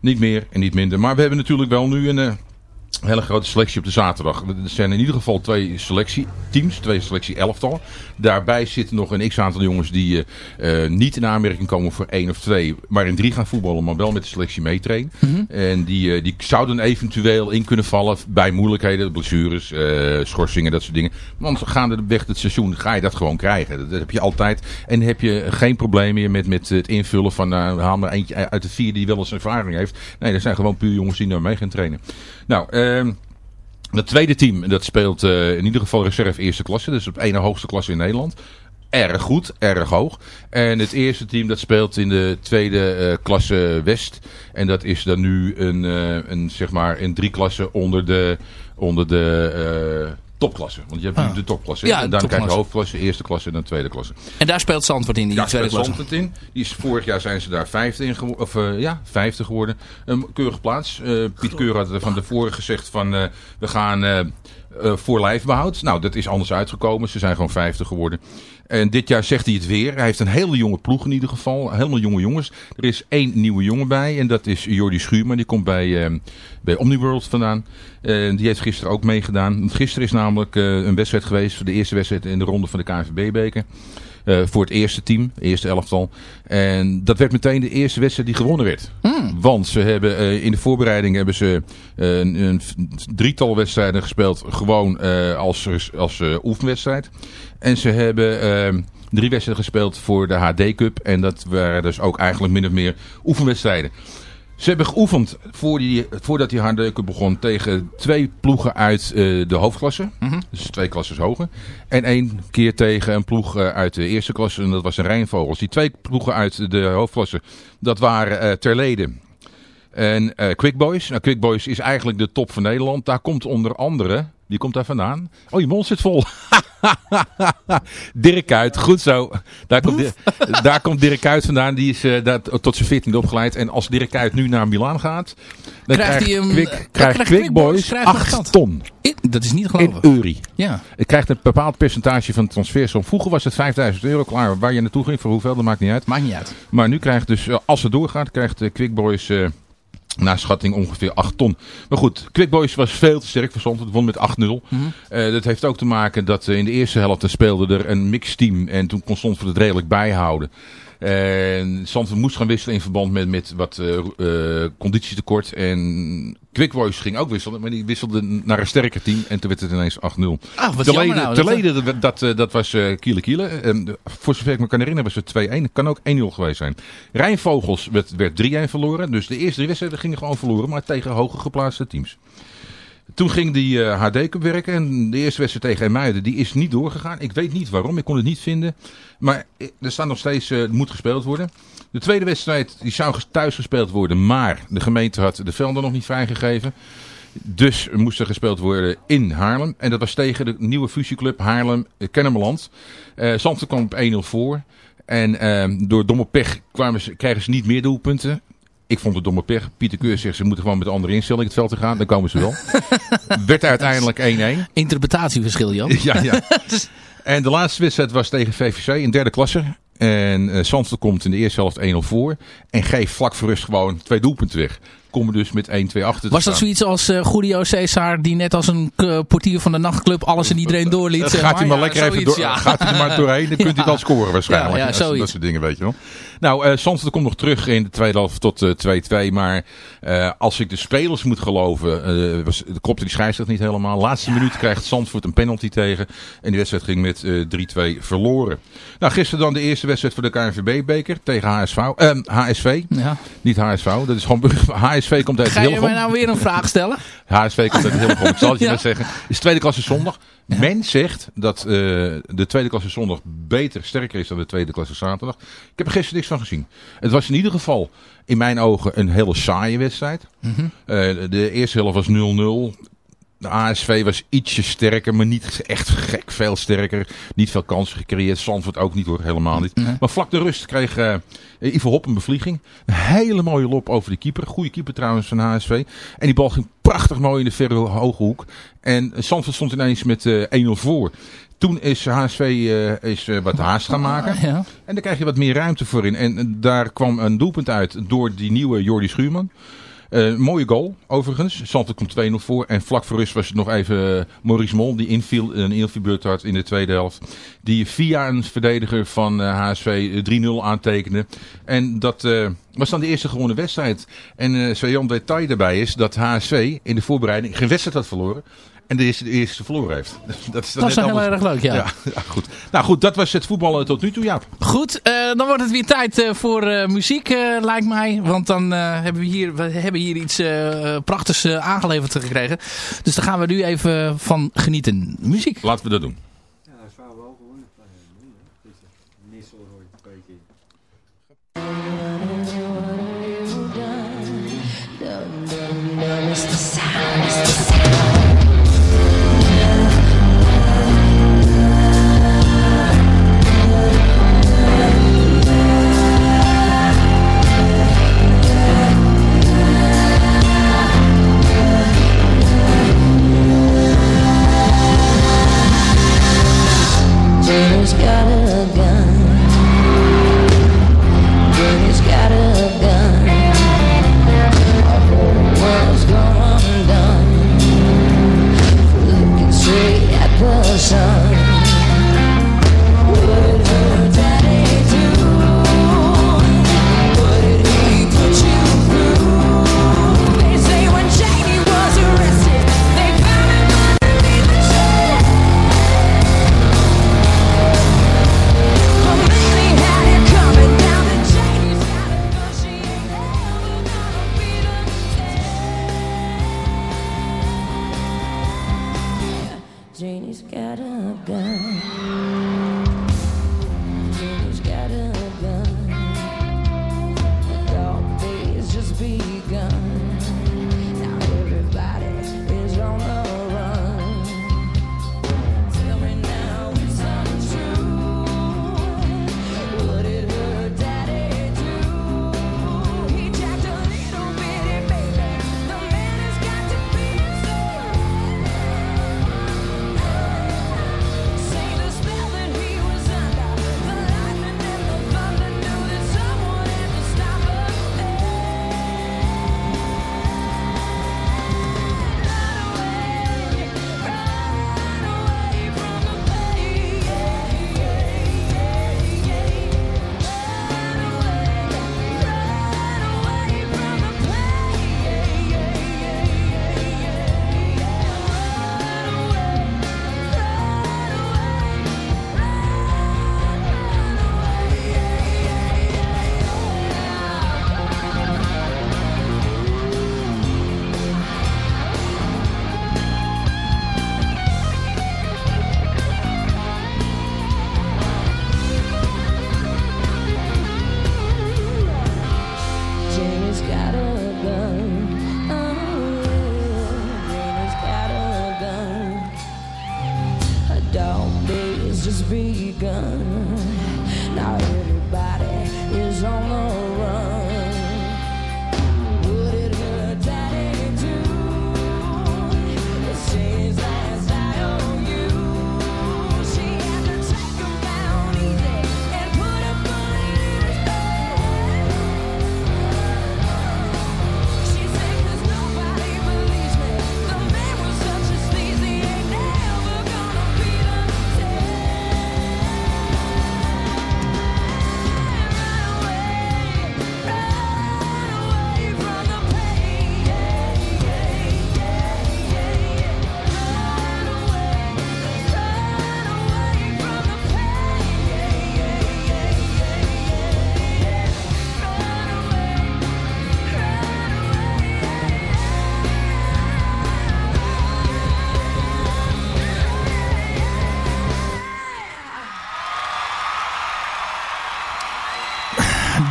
Speaker 5: Niet meer en niet minder. Maar we hebben natuurlijk wel nu een hele grote selectie op de zaterdag. Er zijn in ieder geval twee selectieteams. Twee selectie-elftal. Daarbij zitten nog een x-aantal jongens die eh, eh, niet in aanmerking komen voor één of twee. Maar in drie gaan voetballen. Maar wel met de selectie meetrainen. En die, eh, die zouden eventueel in kunnen vallen bij moeilijkheden. Blessures, schorsingen, dat soort dingen. Want gaandeweg het seizoen ga je dat gewoon krijgen. Dat, dat heb je altijd. En heb je geen probleem meer met, met het invullen van... nou, haal maar eentje uit de vier die wel eens ervaring heeft. Nee, dat zijn gewoon puur jongens die nou mee gaan trainen. Nou, het tweede team, dat speelt eh, in ieder geval reserve eerste klasse. Dus op ene hoogste klasse in Nederland. Erg goed, erg hoog. En het eerste team dat speelt in de tweede eh, klasse West. En dat is dan nu een, eh, een, zeg maar, een drie klassen onder de, onder de topklasse. Want je hebt nu
Speaker 2: Ah.
Speaker 5: de topklasse.
Speaker 2: Ja,
Speaker 5: en dan krijg je hoofdklasse, eerste klasse en dan tweede klasse.
Speaker 2: En daar speelt Zandvoort in, die
Speaker 5: Ja,
Speaker 2: tweede
Speaker 5: speelt
Speaker 2: klasse.
Speaker 5: Zandvoort in. Die is, vorig jaar zijn ze daar vijfde in geworden. Of eh, ja, vijfde geworden. Een keurige plaats. Eh, Piet Keur had er van tevoren gezegd van eh, we gaan eh, eh, voor lijfbehoud. Nou, dat is anders uitgekomen. Ze zijn gewoon vijfde geworden. En dit jaar zegt hij het weer. Hij heeft een hele jonge ploeg in ieder geval. Helemaal jonge jongens. Er is één nieuwe jongen bij. En dat is Jordi Schuurman. Die komt bij, eh, bij Omniworld vandaan. Eh, die heeft gisteren ook meegedaan. Want Gisteren is namelijk eh, een wedstrijd geweest. De eerste wedstrijd in de ronde van de KNVB-beker. Eh, voor het eerste team, eerste elftal. En dat werd meteen de eerste wedstrijd die gewonnen werd. Want ze hebben eh, in de voorbereiding hebben ze eh, een, een drietal wedstrijden gespeeld. Gewoon als, als oefenwedstrijd. En ze hebben eh, drie wedstrijden gespeeld voor de HD Cup. En dat waren dus ook eigenlijk min of meer oefenwedstrijden. Ze hebben geoefend voor die, voordat die Cup begon tegen twee ploegen uit eh, de hoofdklasse. Dus twee klasses hoger. En één keer tegen een ploeg eh, uit de eerste klasse. En dat was een Rijnvogels. Die twee ploegen uit de hoofdklasse. Dat waren eh Terlede en Quick Boys. Nou, Quick Boys is eigenlijk de top van Nederland. Daar komt onder andere... Die komt daar vandaan. Oh, je mond zit vol. Dirk Kuyt, goed zo. Daar komt, Di- daar komt Dirk Kuyt vandaan. Die is eh, daar tot zijn 14 opgeleid. En als Dirk Kuyt nu naar Milaan gaat... Dan
Speaker 2: Krijgt hij hem-
Speaker 5: Quick,
Speaker 2: eh,
Speaker 5: krijgt Quick
Speaker 2: Boys
Speaker 5: Boys
Speaker 2: krijgt nog
Speaker 5: 8
Speaker 2: geld.
Speaker 5: ton
Speaker 2: Dat is niet te
Speaker 5: in. Uri.
Speaker 2: Ja.
Speaker 5: Het krijgt een bepaald percentage van de transfersom. Vroeger was het 5000 euro klaar. Waar je naartoe ging, voor hoeveel, dat maakt niet uit.
Speaker 2: Maakt niet uit.
Speaker 5: Maar nu krijgt dus, eh, als het doorgaat, krijgt Quick Boys Naar schatting ongeveer 8 ton. Maar goed, Quick Boys was veel te sterk voor Zandvoort. won met 8-0. Eh, dat heeft ook te maken dat in de eerste helft speelde er een mixteam. En toen kon Zandvoort het redelijk bijhouden. En Zandvoort moest gaan wisselen in verband met, met wat uh, conditietekort. En Quick Voice ging ook wisselen, maar die wisselde naar een sterker team. En toen werd het ineens 8-0.
Speaker 2: Ah, wat nou,
Speaker 5: terleden dat, dat, dat, was uh, Kiele Kiele. En voor zover ik me kan herinneren was het 2-1. kan ook 1-0 geweest zijn. Rijnvogels werd, werd 3-1 verloren. Dus de eerste drie wedstrijden gingen gewoon verloren, maar tegen hoger geplaatste teams. Toen ging die HD Cup werken en de eerste wedstrijd tegen Muiden, die is niet doorgegaan. Ik weet niet waarom, ik kon het niet vinden. Maar er staat nog steeds, uh, moet gespeeld worden. De tweede wedstrijd die zou thuis gespeeld worden, maar de gemeente had de velden nog niet vrijgegeven. Dus moest er gespeeld worden in Haarlem. En dat was tegen de nieuwe fusieclub Haarlem-Kennemerland. Uh, kwam op 1-0 voor. En uh, door domme pech kwamen ze, kregen ze niet meer doelpunten. Ik vond het domme pech. Pieter Keur zegt ze moeten gewoon met andere instelling het veld te gaan. Dan komen ze wel. Werd uiteindelijk 1-1.
Speaker 2: Interpretatieverschil, Jan.
Speaker 5: ja, ja. En de laatste wedstrijd was tegen VVC in derde klasse. En uh, komt in de eerste helft 1-0 voor. En geeft vlak voor rust gewoon twee doelpunten weg komen dus met 1-2 achter
Speaker 2: Was dat zoiets als uh, Julio Cesar die net als een portier van de nachtclub alles en iedereen doorliet?
Speaker 5: Uh, gaat hij maar lekker even door, gaat hij maar doorheen, dan kunt hij wel scoren waarschijnlijk. Ja, ja, dat, soort dingen weet je wel. Nou, uh, komt nog terug in de tweede helft tot 2-2. maar als ik de spelers moet geloven, was, de kopte die scheidsrechter niet helemaal. Laatste minuut krijgt Zandvoort een penalty tegen. En die wedstrijd ging met 3-2 verloren. Nou, gisteren dan de eerste wedstrijd voor de KNVB-beker tegen HSV. HSV, ja. niet HSV, dat is gewoon HSV HSV komt uit
Speaker 2: Ga
Speaker 5: je
Speaker 2: mij nou weer een vraag stellen?
Speaker 5: HSV komt uit Hillegom. Ik zal het je ja. maar zeggen. Het is tweede klasse zondag. Men zegt dat uh, de tweede klasse zondag beter, sterker is dan de tweede klasse zaterdag. Ik heb er gisteren niks van gezien. Het was in ieder geval in mijn ogen een hele saaie wedstrijd. Mm -hmm. uh, de eerste helft was 0-0. De ASV was ietsje sterker, maar niet echt gek veel sterker. Niet veel kansen gecreëerd. Zandvoort ook niet hoor, helemaal niet. Maar vlak de rust kreeg uh, Ivo Hop een bevlieging. Een hele mooie lop over de keeper. Goede keeper trouwens van HSV. En die bal ging prachtig mooi in de verre hoge hoek. En Zandvoort stond ineens met uh, eh, 1-0 voor. Toen is HSV uh, is, uh, wat haast gaan maken. Ja. En daar krijg je wat meer ruimte voor in. En daar kwam een doelpunt uit door die nieuwe Jordi Schuurman. Uh, mooie goal, overigens. Zandvoort komt 2-0 voor. En vlak voor rust was het nog even uh, Maurice Mol die inviel, een invielbeurt had in de tweede helft. Die via een verdediger van HSV 3-0 aantekende. En dat was dan de eerste gewonnen wedstrijd. En uh, zo'n detail daarbij is dat HSV in de voorbereiding geen wedstrijd had verloren. En de eerste, de eerste verloren heeft.
Speaker 2: Dat is, dat is heel erg leuk, ja.
Speaker 5: ja. ja. goed. Nou goed, dat was het voetballen tot nu toe, Jaap.
Speaker 2: Goed, uh, dan wordt het weer tijd uh, voor uh, muziek, lijkt mij. Want dan hebben we hier, we hebben hier iets prachtigs aangeleverd gekregen. Dus daar gaan we nu even van genieten. Muziek.
Speaker 5: Laten we dat doen.
Speaker 4: Ja, dat is wel gewoon. Nissel hoor je twee keer.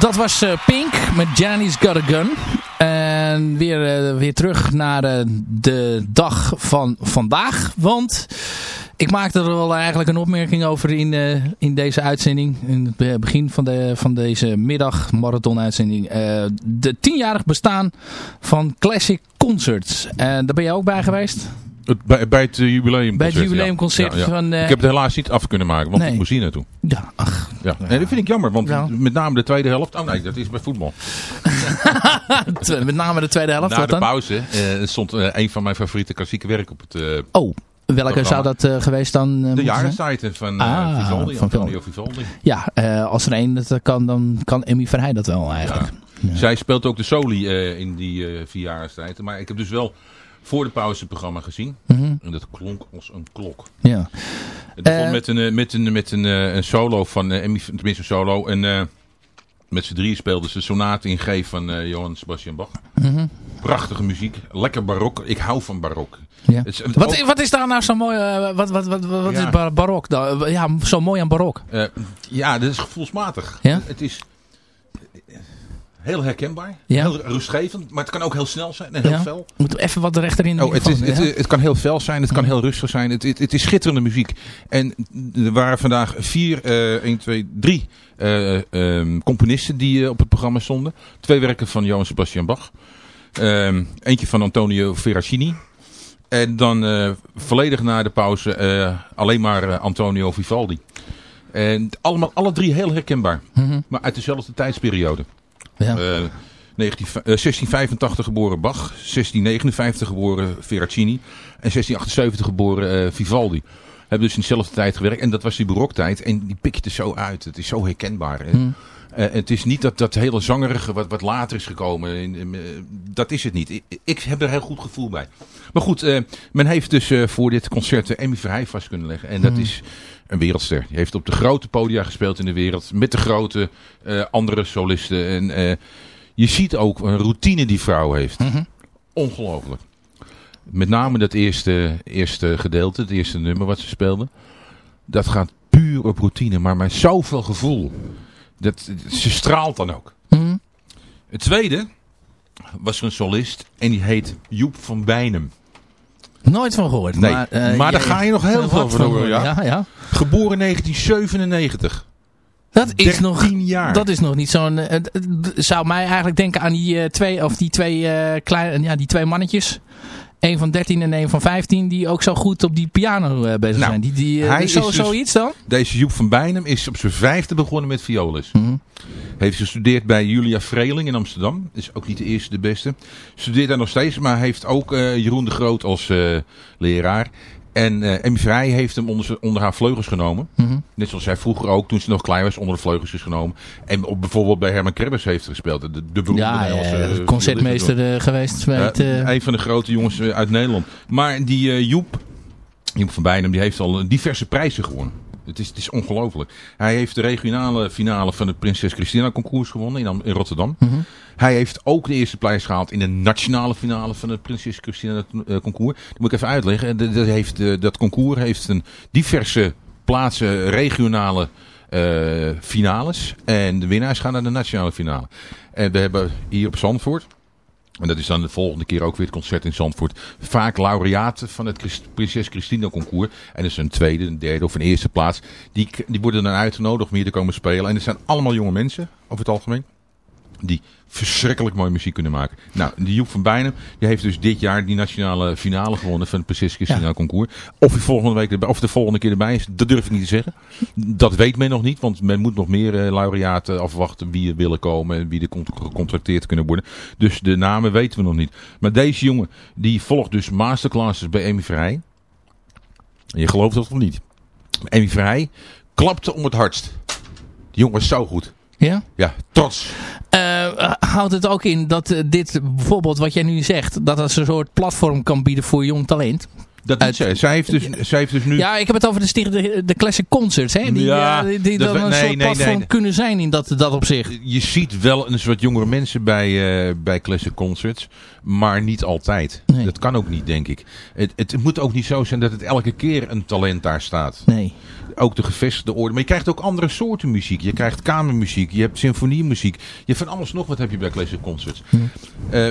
Speaker 2: Dat was eh, Pink met Janie's Got a Gun. En weer, eh, weer terug naar eh, de dag van vandaag. Want ik maakte er wel eigenlijk een opmerking over in, in deze uitzending. In het be- begin van, de, van deze middag, marathon uitzending. De tienjarig bestaan van Classic Concerts. En daar ben je ook bij geweest?
Speaker 5: Het- Bij, bij het jubileumconcert.
Speaker 2: Bij het jubileumconcert
Speaker 5: ja. Ja, ja.
Speaker 2: van, eh,
Speaker 5: ik heb het helaas niet af kunnen maken, want
Speaker 2: Nee.
Speaker 5: ik moest hier naartoe.
Speaker 2: Ja, ach.
Speaker 5: Ja. Dat vind ik jammer, want met name de tweede helft... Oh nee, dat is bij voetbal.
Speaker 2: Met name de tweede helft.
Speaker 5: Na
Speaker 2: wat
Speaker 5: de
Speaker 2: dan?
Speaker 5: pauze eh, stond eh, een van mijn favoriete klassieke werken op het...
Speaker 2: Oh, welke zou dat geweest dan?
Speaker 5: de jaarensite van
Speaker 2: Ah,
Speaker 5: Vivaldi,
Speaker 2: van
Speaker 5: Antonio Vivaldi.
Speaker 2: Ja, als er één dat kan, dan kan Emmy Verheij dat wel eigenlijk. Ja.
Speaker 5: Zij speelt ook de soli in die vierjarenstijd. Maar ik heb dus wel voor de pauze het programma gezien.
Speaker 2: Mhm,
Speaker 5: En dat klonk als een klok.
Speaker 2: ja.
Speaker 5: Het begon
Speaker 2: Eh,
Speaker 5: met, een, eh, met, een, met een, eh, een solo van eh, Emmy, tenminste een solo. En eh, met z'n drieën speelden ze sonate in G van eh, Johann Sebastian Bach.
Speaker 2: mhm,
Speaker 5: Prachtige muziek, lekker barok. Ik hou van barok.
Speaker 2: ja.
Speaker 5: Het is-
Speaker 2: Wat,
Speaker 5: ook-
Speaker 2: wat is daar nou zo mooi, eh, wat, wat, wat, wat
Speaker 5: Ja.
Speaker 2: is bar- barok? Ja, zo mooi aan barok.
Speaker 5: eh, ja, dat is gevoelsmatig.
Speaker 2: Ja?
Speaker 5: Het is heel herkenbaar,
Speaker 2: Ja.
Speaker 5: heel rustgevend, maar het kan ook heel snel zijn en heel
Speaker 2: Ja.
Speaker 5: fel.
Speaker 2: Moet even wat rechter in de
Speaker 5: Oh, het, is, het,
Speaker 2: ja?
Speaker 5: het kan heel fel zijn, het kan heel rustig zijn. Het, het, het is schitterende muziek. En er waren vandaag vier, eh 1, 2, 3 eh, ehm, componisten die eh, op het programma stonden. Twee werken van Johann Sebastian Bach. Ehm, eentje van Antonio Veracini. En dan eh, volledig na de pauze eh, alleen maar Antonio Vivaldi. En allemaal, alle drie heel herkenbaar.
Speaker 2: Mhm,
Speaker 5: Maar uit dezelfde tijdsperiode.
Speaker 2: Ja.
Speaker 5: Eh, 19, eh, 1685 geboren Bach, 1659 geboren Veracini en 1678 geboren eh, Vivaldi. Hebben dus in dezelfde tijd gewerkt en dat was die baroktijd en die pikt er zo uit. Het is zo herkenbaar. hè. Eh, het is niet dat, dat hele zangerige wat, wat later is gekomen. Eh, dat is het niet. Ik, ik heb er een heel goed gevoel bij. Maar goed, eh, men heeft dus eh, voor dit concert eh, Emmy Verheij vast kunnen leggen. En dat
Speaker 2: Mhm.
Speaker 5: is een wereldster. Die heeft op de grote podia gespeeld in de wereld. Met de grote eh, andere solisten. En eh, je ziet ook een routine die vrouw heeft.
Speaker 2: Mhm.
Speaker 5: Ongelooflijk. Met name dat eerste, eerste gedeelte, het eerste nummer wat ze speelde. Dat gaat puur op routine, maar met zoveel gevoel. Dat, ze straalt dan ook.
Speaker 2: Mhm.
Speaker 5: Het tweede was er een solist en die heet Joep van Bijnem.
Speaker 2: Nooit van gehoord.
Speaker 5: Nee,
Speaker 2: maar,
Speaker 5: maar,
Speaker 2: eh,
Speaker 5: daar
Speaker 2: jij-
Speaker 5: ga je nog heel veel over
Speaker 2: van
Speaker 5: horen. Ja?
Speaker 2: ja, ja.
Speaker 5: Geboren 1997.
Speaker 2: Dat is nog
Speaker 5: 13 jaar.
Speaker 2: Dat is nog niet zo'n... eh, zou mij eigenlijk denken aan die eh, twee, of die twee, kleine, ja, die twee mannetjes. Eén van 13 en één van 15. Die ook zo goed op die piano eh, bezig
Speaker 5: Nou,
Speaker 2: zijn. Die, die, eh,
Speaker 5: hij
Speaker 2: zo,
Speaker 5: dus-
Speaker 2: Zoiets dan?
Speaker 5: Deze Joep van Bijnem is op zijn vijfde begonnen met violes.
Speaker 2: Mhm.
Speaker 5: Heeft gestudeerd bij Julia Vreeling in Amsterdam. Is ook niet de eerste, de beste. Studeert daar nog steeds, maar heeft ook eh, Jeroen de Groot als leraar. En eh Emmy Vrij heeft hem onder, onder haar vleugels genomen.
Speaker 2: Mhm.
Speaker 5: Net zoals zij vroeger ook, toen ze nog klein was, onder de vleugels is genomen. En op, bijvoorbeeld bij Herman Krebbers heeft gespeeld. De, de beroemde
Speaker 2: Ja,
Speaker 5: Nederlandse,
Speaker 2: eh, concertmeester eh, geweest.
Speaker 5: Een van de grote jongens uit Nederland. Maar die Joep, Joep van Bijnem, die heeft al diverse prijzen gewonnen. Het is, het is ongelooflijk. Hij heeft de regionale finale van het Prinses Christina concours gewonnen in, Am- in Rotterdam.
Speaker 2: mhm.
Speaker 5: Hij heeft ook de eerste prijs gehaald in de nationale finale van het Prinses Christina eh, concours. Dat moet ik even uitleggen. Dat, heeft, dat concours heeft een diverse plaatsen regionale eh, finales. En de winnaars gaan naar de nationale finale. En we hebben hier op Zandvoort En dat is dan de volgende keer ook weer het concert in Zandvoort. Vaak laureaten van het Prinses Christina concours. En dat is een tweede, een derde of een eerste plaats. Die, die worden dan uitgenodigd om hier te komen spelen. En het zijn allemaal jonge mensen, over het algemeen. Die verschrikkelijk mooie muziek kunnen maken. Nou, die Joep van Bijnem, die heeft dus dit jaar die nationale finale gewonnen van het Christina
Speaker 2: Ja.
Speaker 5: concours. Of hij volgende week erbij, of de volgende keer erbij is, dat durf ik niet te zeggen. Dat weet men nog niet, want men moet nog meer eh, laureaten afwachten wie er willen komen en wie er con- gecontracteerd kunnen worden. Dus de namen weten we nog niet. Maar deze jongen, die volgt dus masterclasses bij Amy Vrij. En je gelooft dat of niet? Amy Vrij klapte om het hardst. Die jongen is zo goed.
Speaker 2: Ja?
Speaker 5: Ja, trots.
Speaker 2: Eh, houdt het ook in dat eh, dit bijvoorbeeld wat jij nu zegt, dat het een soort platform kan bieden voor jong talent?
Speaker 5: Dat zij. Zij heeft, dus, zij heeft dus nu...
Speaker 2: Ja, ik heb het over de de, de Classic Concerts, hè? Die,
Speaker 5: Ja,
Speaker 2: eh, die,
Speaker 5: dat
Speaker 2: dan
Speaker 5: we-
Speaker 2: een
Speaker 5: nee,
Speaker 2: soort
Speaker 5: nee,
Speaker 2: platform
Speaker 5: nee.
Speaker 2: kunnen zijn in dat, dat opzicht.
Speaker 5: Je ziet wel een soort jongere mensen bij, eh, bij Classic Concerts, maar niet altijd. Dat kan ook niet, denk ik. Het, het moet ook niet zo zijn dat het elke keer een talent daar staat.
Speaker 2: Nee.
Speaker 5: Ook de gevestigde orde. Maar je krijgt ook andere soorten muziek. Je krijgt kamermuziek, je hebt symfoniemuziek. Je hebt van alles nog wat heb je bij Classic Concerts. Eh,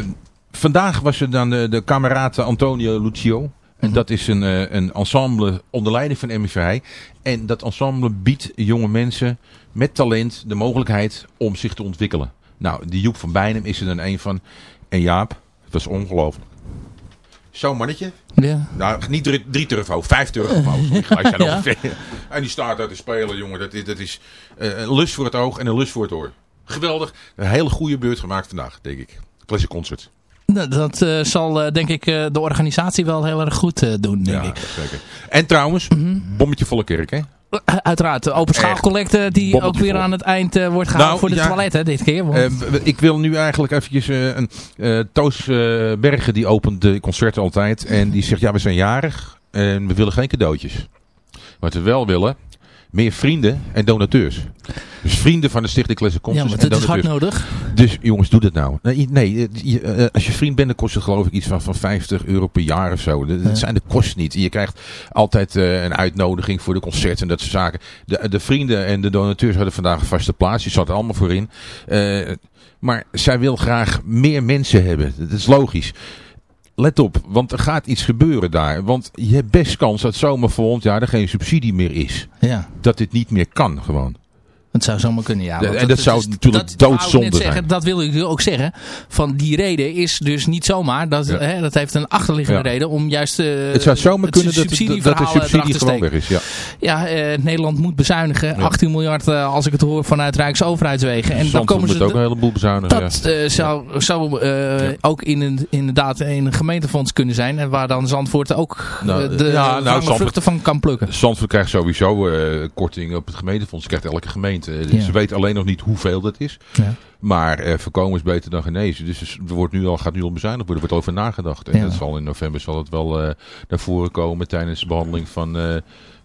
Speaker 5: vandaag was er dan de, de kamerate Antonio Lucio. En dat is een, eh, een ensemble onder leiding van MVI. En dat ensemble biedt jonge mensen met talent de mogelijkheid om zich te ontwikkelen. Nou, die Joep van Bijnem is er dan een van. En Jaap, het was ongelooflijk. Zo'n mannetje.
Speaker 2: Ja.
Speaker 5: Nou, niet drie, drie vijf zijn
Speaker 2: Ja.
Speaker 5: En die staat daar te spelen, jongen. Dat is, dat is eh, een lust voor het oog en een lust voor het oor. Geweldig. Een hele goede beurt gemaakt vandaag, denk ik. Classic Concert.
Speaker 2: Nou, Dat eh, zal eh, denk ik eh, de organisatie wel heel erg goed doen, denk
Speaker 5: Ja,
Speaker 2: ik.
Speaker 5: zeker. En trouwens, bommetje volle kerk, hè?
Speaker 2: Uiteraard, de open schaalcollecte die
Speaker 5: Bommetje
Speaker 2: ook weer
Speaker 5: vol.
Speaker 2: aan het eind wordt gehouden
Speaker 5: Nou,
Speaker 2: voor de
Speaker 5: ja.
Speaker 2: toiletten dit keer. Want,
Speaker 5: ik wil nu eigenlijk eventjes een Toos Bergen die opent de concerten altijd en die zegt ja we zijn jarig en we willen geen cadeautjes. Wat we wel willen, meer vrienden en donateurs. Dus vrienden van de Stichting Classic
Speaker 2: ja,
Speaker 5: Concerts
Speaker 2: want
Speaker 5: en
Speaker 2: het is hard nodig.
Speaker 5: Dus jongens, doe dat nou. Nee, nee eh, eh, als je vriend bent, dan kost het geloof ik iets van, van 50 euro per jaar of zo. Dat, dat
Speaker 2: Ja.
Speaker 5: zijn de kosten niet. Je krijgt altijd eh, een uitnodiging voor de concerten en dat soort zaken. De, de vrienden en de donateurs hadden vandaag een vaste plaats. Je zat er allemaal voor in. Maar zij wil graag meer mensen hebben. Dat is logisch. Let op, want er gaat iets gebeuren daar. Want je hebt best kans dat zomaar volgend jaar er geen subsidie meer is.
Speaker 2: Ja,
Speaker 5: Dat dit niet meer kan gewoon.
Speaker 2: Het zou zomaar kunnen, ja.
Speaker 5: En dat zou
Speaker 2: is-
Speaker 5: natuurlijk
Speaker 2: dat
Speaker 5: doodzonde
Speaker 2: net zeggen. Dat wil ik ook zeggen. Van die reden is dus niet zomaar. Dat,
Speaker 5: Ja.
Speaker 2: hè, dat heeft een achterliggende
Speaker 5: Ja.
Speaker 2: reden om juist eh,
Speaker 5: Het zou zomaar
Speaker 2: het
Speaker 5: kunnen dat, dat, dat de
Speaker 2: eh,
Speaker 5: subsidie gewoon weg is. Ja.
Speaker 2: Ja, eh, Nederland moet bezuinigen.
Speaker 5: Ja.
Speaker 2: 18 miljard als ik het hoor vanuit Rijksoverheidswegen. En dan komen ze...
Speaker 5: ook een heleboel bezuinigen.
Speaker 2: Dat zou, ook in een, inderdaad in een gemeentefonds kunnen zijn. En waar dan Zandvoort ook
Speaker 5: Nou,
Speaker 2: de
Speaker 5: ja, nou,
Speaker 2: vruchten van kan plukken.
Speaker 5: Zandvoort krijgt sowieso korting op het gemeentefonds. Krijgt elke gemeente. Dus
Speaker 2: Ja.
Speaker 5: Ze weten alleen nog niet hoeveel dat is.
Speaker 2: Ja.
Speaker 5: Maar eh, voorkomen is beter dan genezen. Dus er wordt nu al, gaat nu al bezuinigd worden. Er wordt over nagedacht. En
Speaker 2: Ja.
Speaker 5: dat zal in november zal het wel eh, naar voren komen tijdens de behandeling van, eh,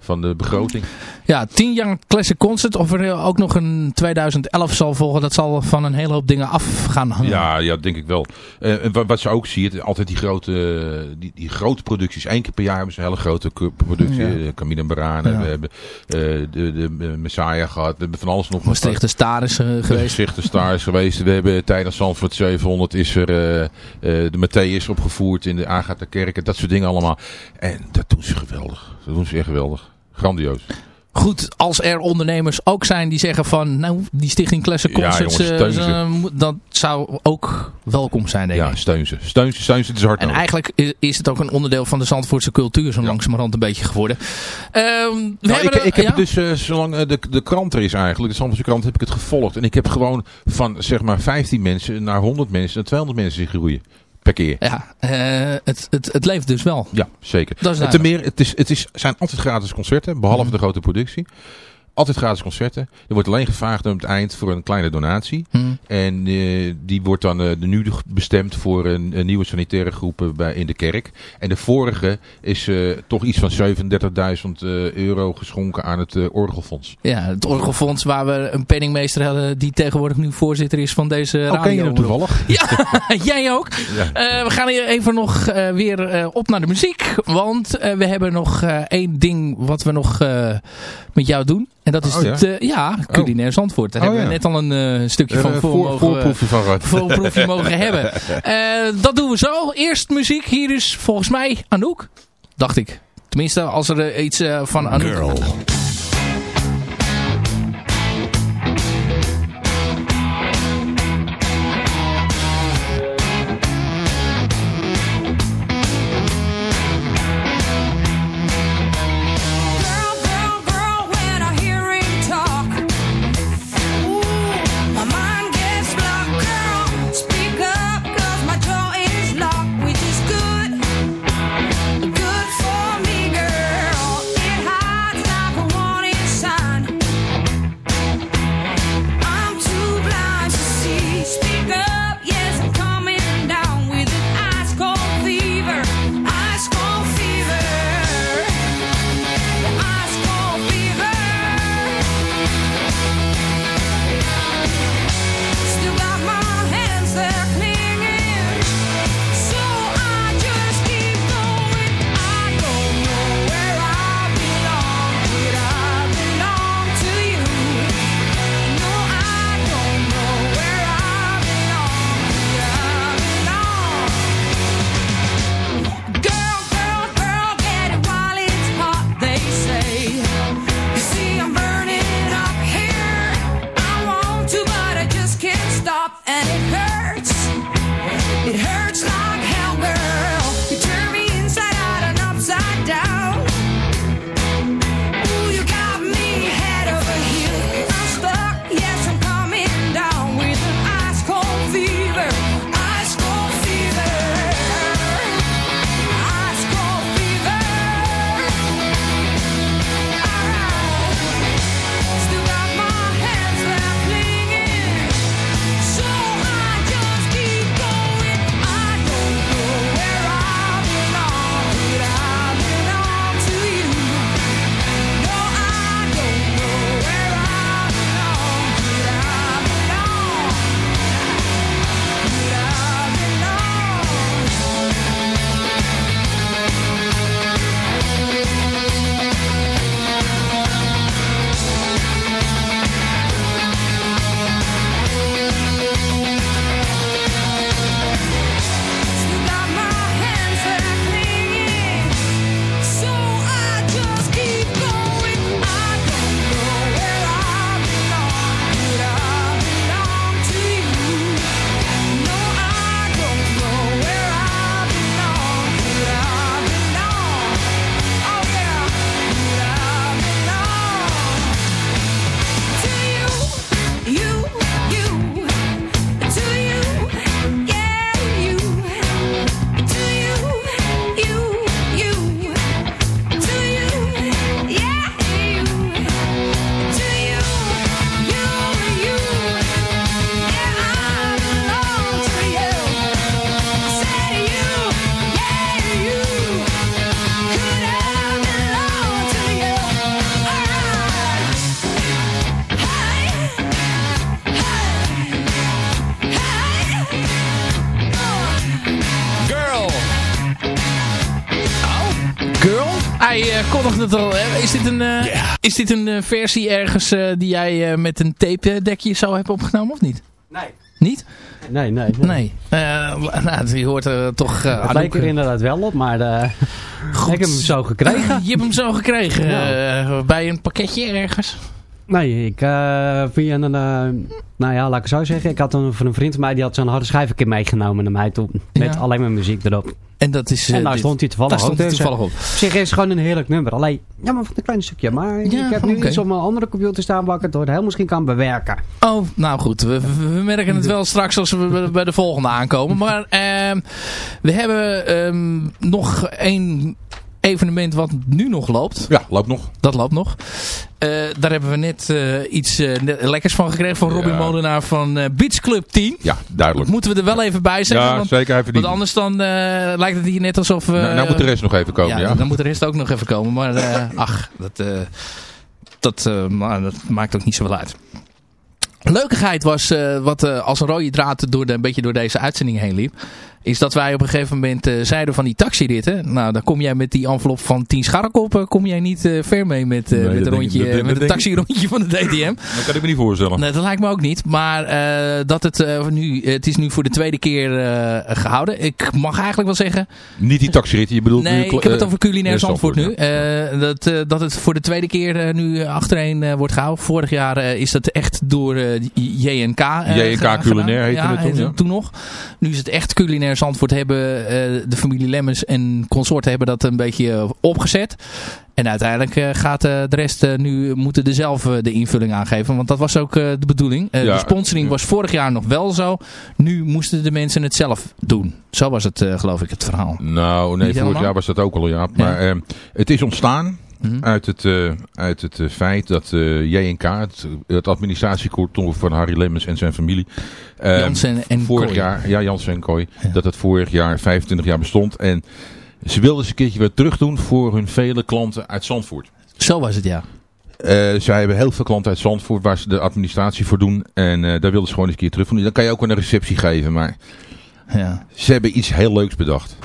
Speaker 5: van de begroting.
Speaker 2: Ja, 10 jaar Classic Concert. Of er ook nog een 2011 zal volgen. Dat zal van een hele hoop dingen af gaan hangen.
Speaker 5: Ja, ja, denk ik wel. Eh, wat ze ook ziet, altijd die grote, die, die grote producties. Eén keer per jaar hebben ze een hele grote productie.
Speaker 2: Ja.
Speaker 5: Eh,
Speaker 2: Ja.
Speaker 5: we hebben eh, de, de, de Messiah gehad. We hebben van alles nog.
Speaker 2: Maastricht de Star is geweest.
Speaker 5: Geweest. De Star is geweest. We hebben tijdens Zandvoort 700 is er de Matthäus opgevoerd in de Agatha Kerken. Dat soort dingen allemaal. En dat doen ze geweldig. Dat doen ze echt geweldig. Grandioos.
Speaker 2: Goed, als er ondernemers ook zijn die zeggen van... Nou, die stichting Classic
Speaker 5: Ja,
Speaker 2: Concerts...
Speaker 5: jongens,
Speaker 2: eh, dat zou ook welkom zijn, denk
Speaker 5: Ja,
Speaker 2: ik.
Speaker 5: steun ze. Steun ze, steun ze. Het is hard
Speaker 2: En
Speaker 5: nodig.
Speaker 2: eigenlijk is, is het ook een onderdeel van de Zandvoortse cultuur... zo
Speaker 5: Ja.
Speaker 2: langzamerhand een beetje geworden. Ehm, we
Speaker 5: Nou, ik, ik heb
Speaker 2: ja?
Speaker 5: dus, eh, zolang eh, de, de krant er is eigenlijk, de Zandvoortse krant, heb ik het gevolgd. En ik heb gewoon van zeg maar 15 mensen naar 100 mensen naar 200 mensen zien groeien. Per keer.
Speaker 2: Ja, eh, het, het, het leeft dus wel.
Speaker 5: Ja, zeker.
Speaker 2: Dat is
Speaker 5: ten meer, het, is, het is, zijn altijd gratis concerten, behalve
Speaker 2: Mhm.
Speaker 5: de grote productie. Altijd gratis concerten. Er wordt alleen gevraagd aan het eind voor een kleine donatie.
Speaker 2: Hm.
Speaker 5: En eh, die wordt dan eh, nu bestemd voor een, een nieuwe sanitaire groep eh, bij, in de kerk. En de vorige is toch iets van 37.000 eh, euro geschonken aan het orgelfonds.
Speaker 2: Ja, het Orgelfonds waar we een penningmeester hadden... die tegenwoordig nu voorzitter is van deze
Speaker 5: Oh,
Speaker 2: radio.
Speaker 5: je hem toevallig?
Speaker 2: Ja, jij ook.
Speaker 5: Ja.
Speaker 2: We gaan even nog weer op naar de muziek. Want we hebben nog één ding wat we nog met jou doen. En dat is
Speaker 5: Oh, ja?
Speaker 2: het, eh, ja, culinair Zandvoort. Daar
Speaker 5: Oh,
Speaker 2: hebben we
Speaker 5: ja.
Speaker 2: net al een eh, stukje van
Speaker 5: eh,
Speaker 2: voor,
Speaker 5: voor,
Speaker 2: mogen,
Speaker 5: voorproefje van gehad.
Speaker 2: voorproefje mogen hebben. Eh, dat doen we zo. Eerst muziek. Hier is volgens mij Anouk. Dacht ik. Tenminste, als er iets eh, van Anouk...
Speaker 7: Girl,
Speaker 2: dit een eh, versie ergens eh, die jij eh, met een tape dekje zo hebt opgenomen of niet?
Speaker 3: Nee.
Speaker 2: Niet?
Speaker 3: Nee, nee.
Speaker 2: Nee. Eh, nou, je hoort er toch... eh
Speaker 3: Het leek er inderdaad wel op, maar eh, ik heb hem zo gekregen.
Speaker 2: Je hebt hem zo gekregen.
Speaker 3: Ja.
Speaker 2: bij een pakketje ergens.
Speaker 3: Nee, ik eh, via een, eh, nou ja, laat ik het zo zeggen. Ik had een, van een vriend van mij, die had zo'n harde schijf een keer meegenomen naar mij toe. Met
Speaker 2: Ja.
Speaker 3: alleen maar muziek erop.
Speaker 2: En dat is...
Speaker 3: en stond hij toevallig
Speaker 2: Daar stond
Speaker 3: ook
Speaker 2: hij
Speaker 3: tussen.
Speaker 2: toevallig op.
Speaker 3: Op zich is het gewoon een heerlijk nummer. Alleen, ja, maar van een klein stukje. Maar
Speaker 2: Ja,
Speaker 3: ik heb nu iets op mijn andere computer staan waar ik het door heel misschien kan bewerken.
Speaker 2: Oh, nou goed. We, we- merken het wel straks als we bij- bij de volgende aankomen. Maar ehm, we hebben ehm, nog één evenement wat nu nog loopt.
Speaker 5: Ja, loopt nog.
Speaker 2: Dat loopt nog. Eh, daar hebben we net eh, iets eh, lekkers van gekregen van Robin
Speaker 5: Ja.
Speaker 2: Molenaar van Beach Club 10.
Speaker 5: Ja, duidelijk.
Speaker 2: Moeten we er wel even bij zeggen.
Speaker 5: Ja,
Speaker 2: want,
Speaker 5: zeker.
Speaker 2: Want anders dan lijkt het hier net alsof...
Speaker 5: nou, nou moet de rest nog even komen, ja.
Speaker 2: dan moet de rest ook nog even komen. Maar ach, dat, dat, maar dat maakt ook niet zoveel uit. leukigheid was, wat als een rode draad door de, een beetje door deze uitzending heen liep, is dat wij op een gegeven moment eh, zeiden van die taxiritten, nou dan kom jij met die envelop van 10 scharrekoppen, kom jij niet eh, ver mee met, eh,
Speaker 5: Nee,
Speaker 2: met een
Speaker 5: ik-
Speaker 2: rondje,
Speaker 5: dat-
Speaker 2: eh, met een taxirondje van de DTM.
Speaker 5: Dat kan ik me niet voorstellen.
Speaker 2: Nee, dat lijkt me ook niet. Maar eh, dat het, eh, nu, het is nu voor de tweede keer eh, gehouden. Ik mag eigenlijk wel zeggen...
Speaker 5: Niet die taxiritten, je bedoelt nu...
Speaker 2: Nee, ik heb het over culinair Zandvoort nu. Eh, dat, eh, dat het voor de tweede keer eh, nu achtereen eh, wordt gehouden. Vorig jaar eh, is dat echt door eh, JNK eh,
Speaker 5: JNK. Culinair heette
Speaker 2: ja,
Speaker 5: het toen, ja.
Speaker 2: nog. Nu is het echt culinair Zandvoort. Hebben eh, de familie Lemmens en consorten hebben dat een beetje eh, opgezet. En uiteindelijk eh, gaat de rest nu moeten er zelf de invulling aangeven. Want dat was ook de bedoeling.
Speaker 5: Ja,
Speaker 2: de sponsoring was vorig jaar nog wel zo. Nu moesten de mensen het zelf doen. Zo was het geloof ik het verhaal.
Speaker 5: Nou, nee,
Speaker 2: Niet
Speaker 5: vorig
Speaker 2: helemaal?
Speaker 5: jaar was dat ook al, ja. Maar het is ontstaan
Speaker 2: Mhm.
Speaker 5: uit het, eh, uit het eh, feit dat eh, JNK, het, het administratiekantoor van Harry Lemmens en zijn familie, ehm,
Speaker 2: Jansen en
Speaker 5: vorig
Speaker 2: Kooi.
Speaker 5: jaar, ja, Jansen en Kooi,
Speaker 2: Ja.
Speaker 5: dat het vorig jaar 25 jaar bestond. En ze wilden eens een keertje weer terug doen voor hun vele klanten uit Zandvoort.
Speaker 2: Zo was het ja.
Speaker 5: Zij hebben heel veel klanten uit Zandvoort waar ze de administratie voor doen. En daar wilden ze gewoon eens een keer terug doen. Dan kan je ook een receptie geven, maar
Speaker 2: ja.
Speaker 5: ze hebben iets heel leuks bedacht.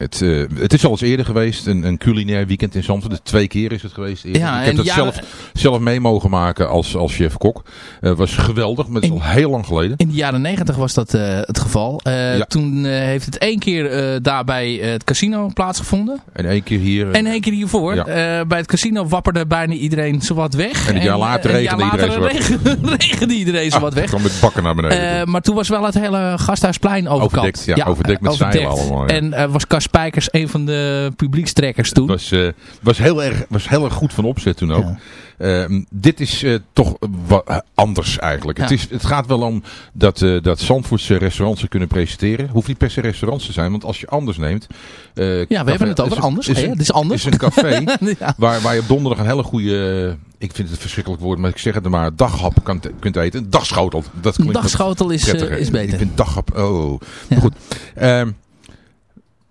Speaker 5: Het, eh, het is al eens eerder geweest, een, een culinair weekend in Zandvoort. Dus twee keer is het geweest. eerder.
Speaker 2: Ja,
Speaker 5: ik heb dat zelf, zelf mee mogen maken als, als chef-kok. Het was geweldig, maar het is
Speaker 2: En-
Speaker 5: al heel lang geleden.
Speaker 2: In de jaren negentig was dat eh, het geval. Eh,
Speaker 5: Ja.
Speaker 2: Toen eh, heeft het één keer eh, daar bij eh, het casino plaatsgevonden.
Speaker 5: En één keer hier.
Speaker 2: En één keer hiervoor.
Speaker 5: Ja.
Speaker 2: eh, bij het casino wapperde bijna iedereen zowat weg.
Speaker 5: En een jaar later
Speaker 2: eh,
Speaker 5: regende iedereen
Speaker 2: later regen- regende iedereen zowat
Speaker 5: ah,
Speaker 2: weg.
Speaker 5: kwam met bakken naar beneden.
Speaker 2: Eh, maar toen was wel het hele Gasthuisplein overkant.
Speaker 5: Overdekt, ja, overdekt met zeilen allemaal.
Speaker 2: En eh, was Cas Spijkers een van de publiekstrekkers toen.
Speaker 5: Het was, eh, was, heel erg, was heel erg goed van opzet toen ook.
Speaker 2: Ja.
Speaker 5: Ehm, dit is eh, toch wat anders eigenlijk.
Speaker 2: Ja.
Speaker 5: Het, is, het gaat wel om dat, eh dat Zandvoortse restaurants ze kunnen presenteren. Hoeft niet per se restaurants te zijn, want als je anders neemt... eh,
Speaker 2: Ja, we
Speaker 5: café-
Speaker 2: hebben het over anders.
Speaker 5: Is een,
Speaker 2: Het is anders.
Speaker 5: is een café
Speaker 2: ja.
Speaker 5: waar, waar je op donderdag een hele goede... eh, ik vind het een verschrikkelijk woord, maar ik zeg het er maar. Daghap kan, kunt eten. Dagschotel. Dat klinkt
Speaker 2: dagschotel is, eh, is beter.
Speaker 5: Ik vind daghap... Oh, goed.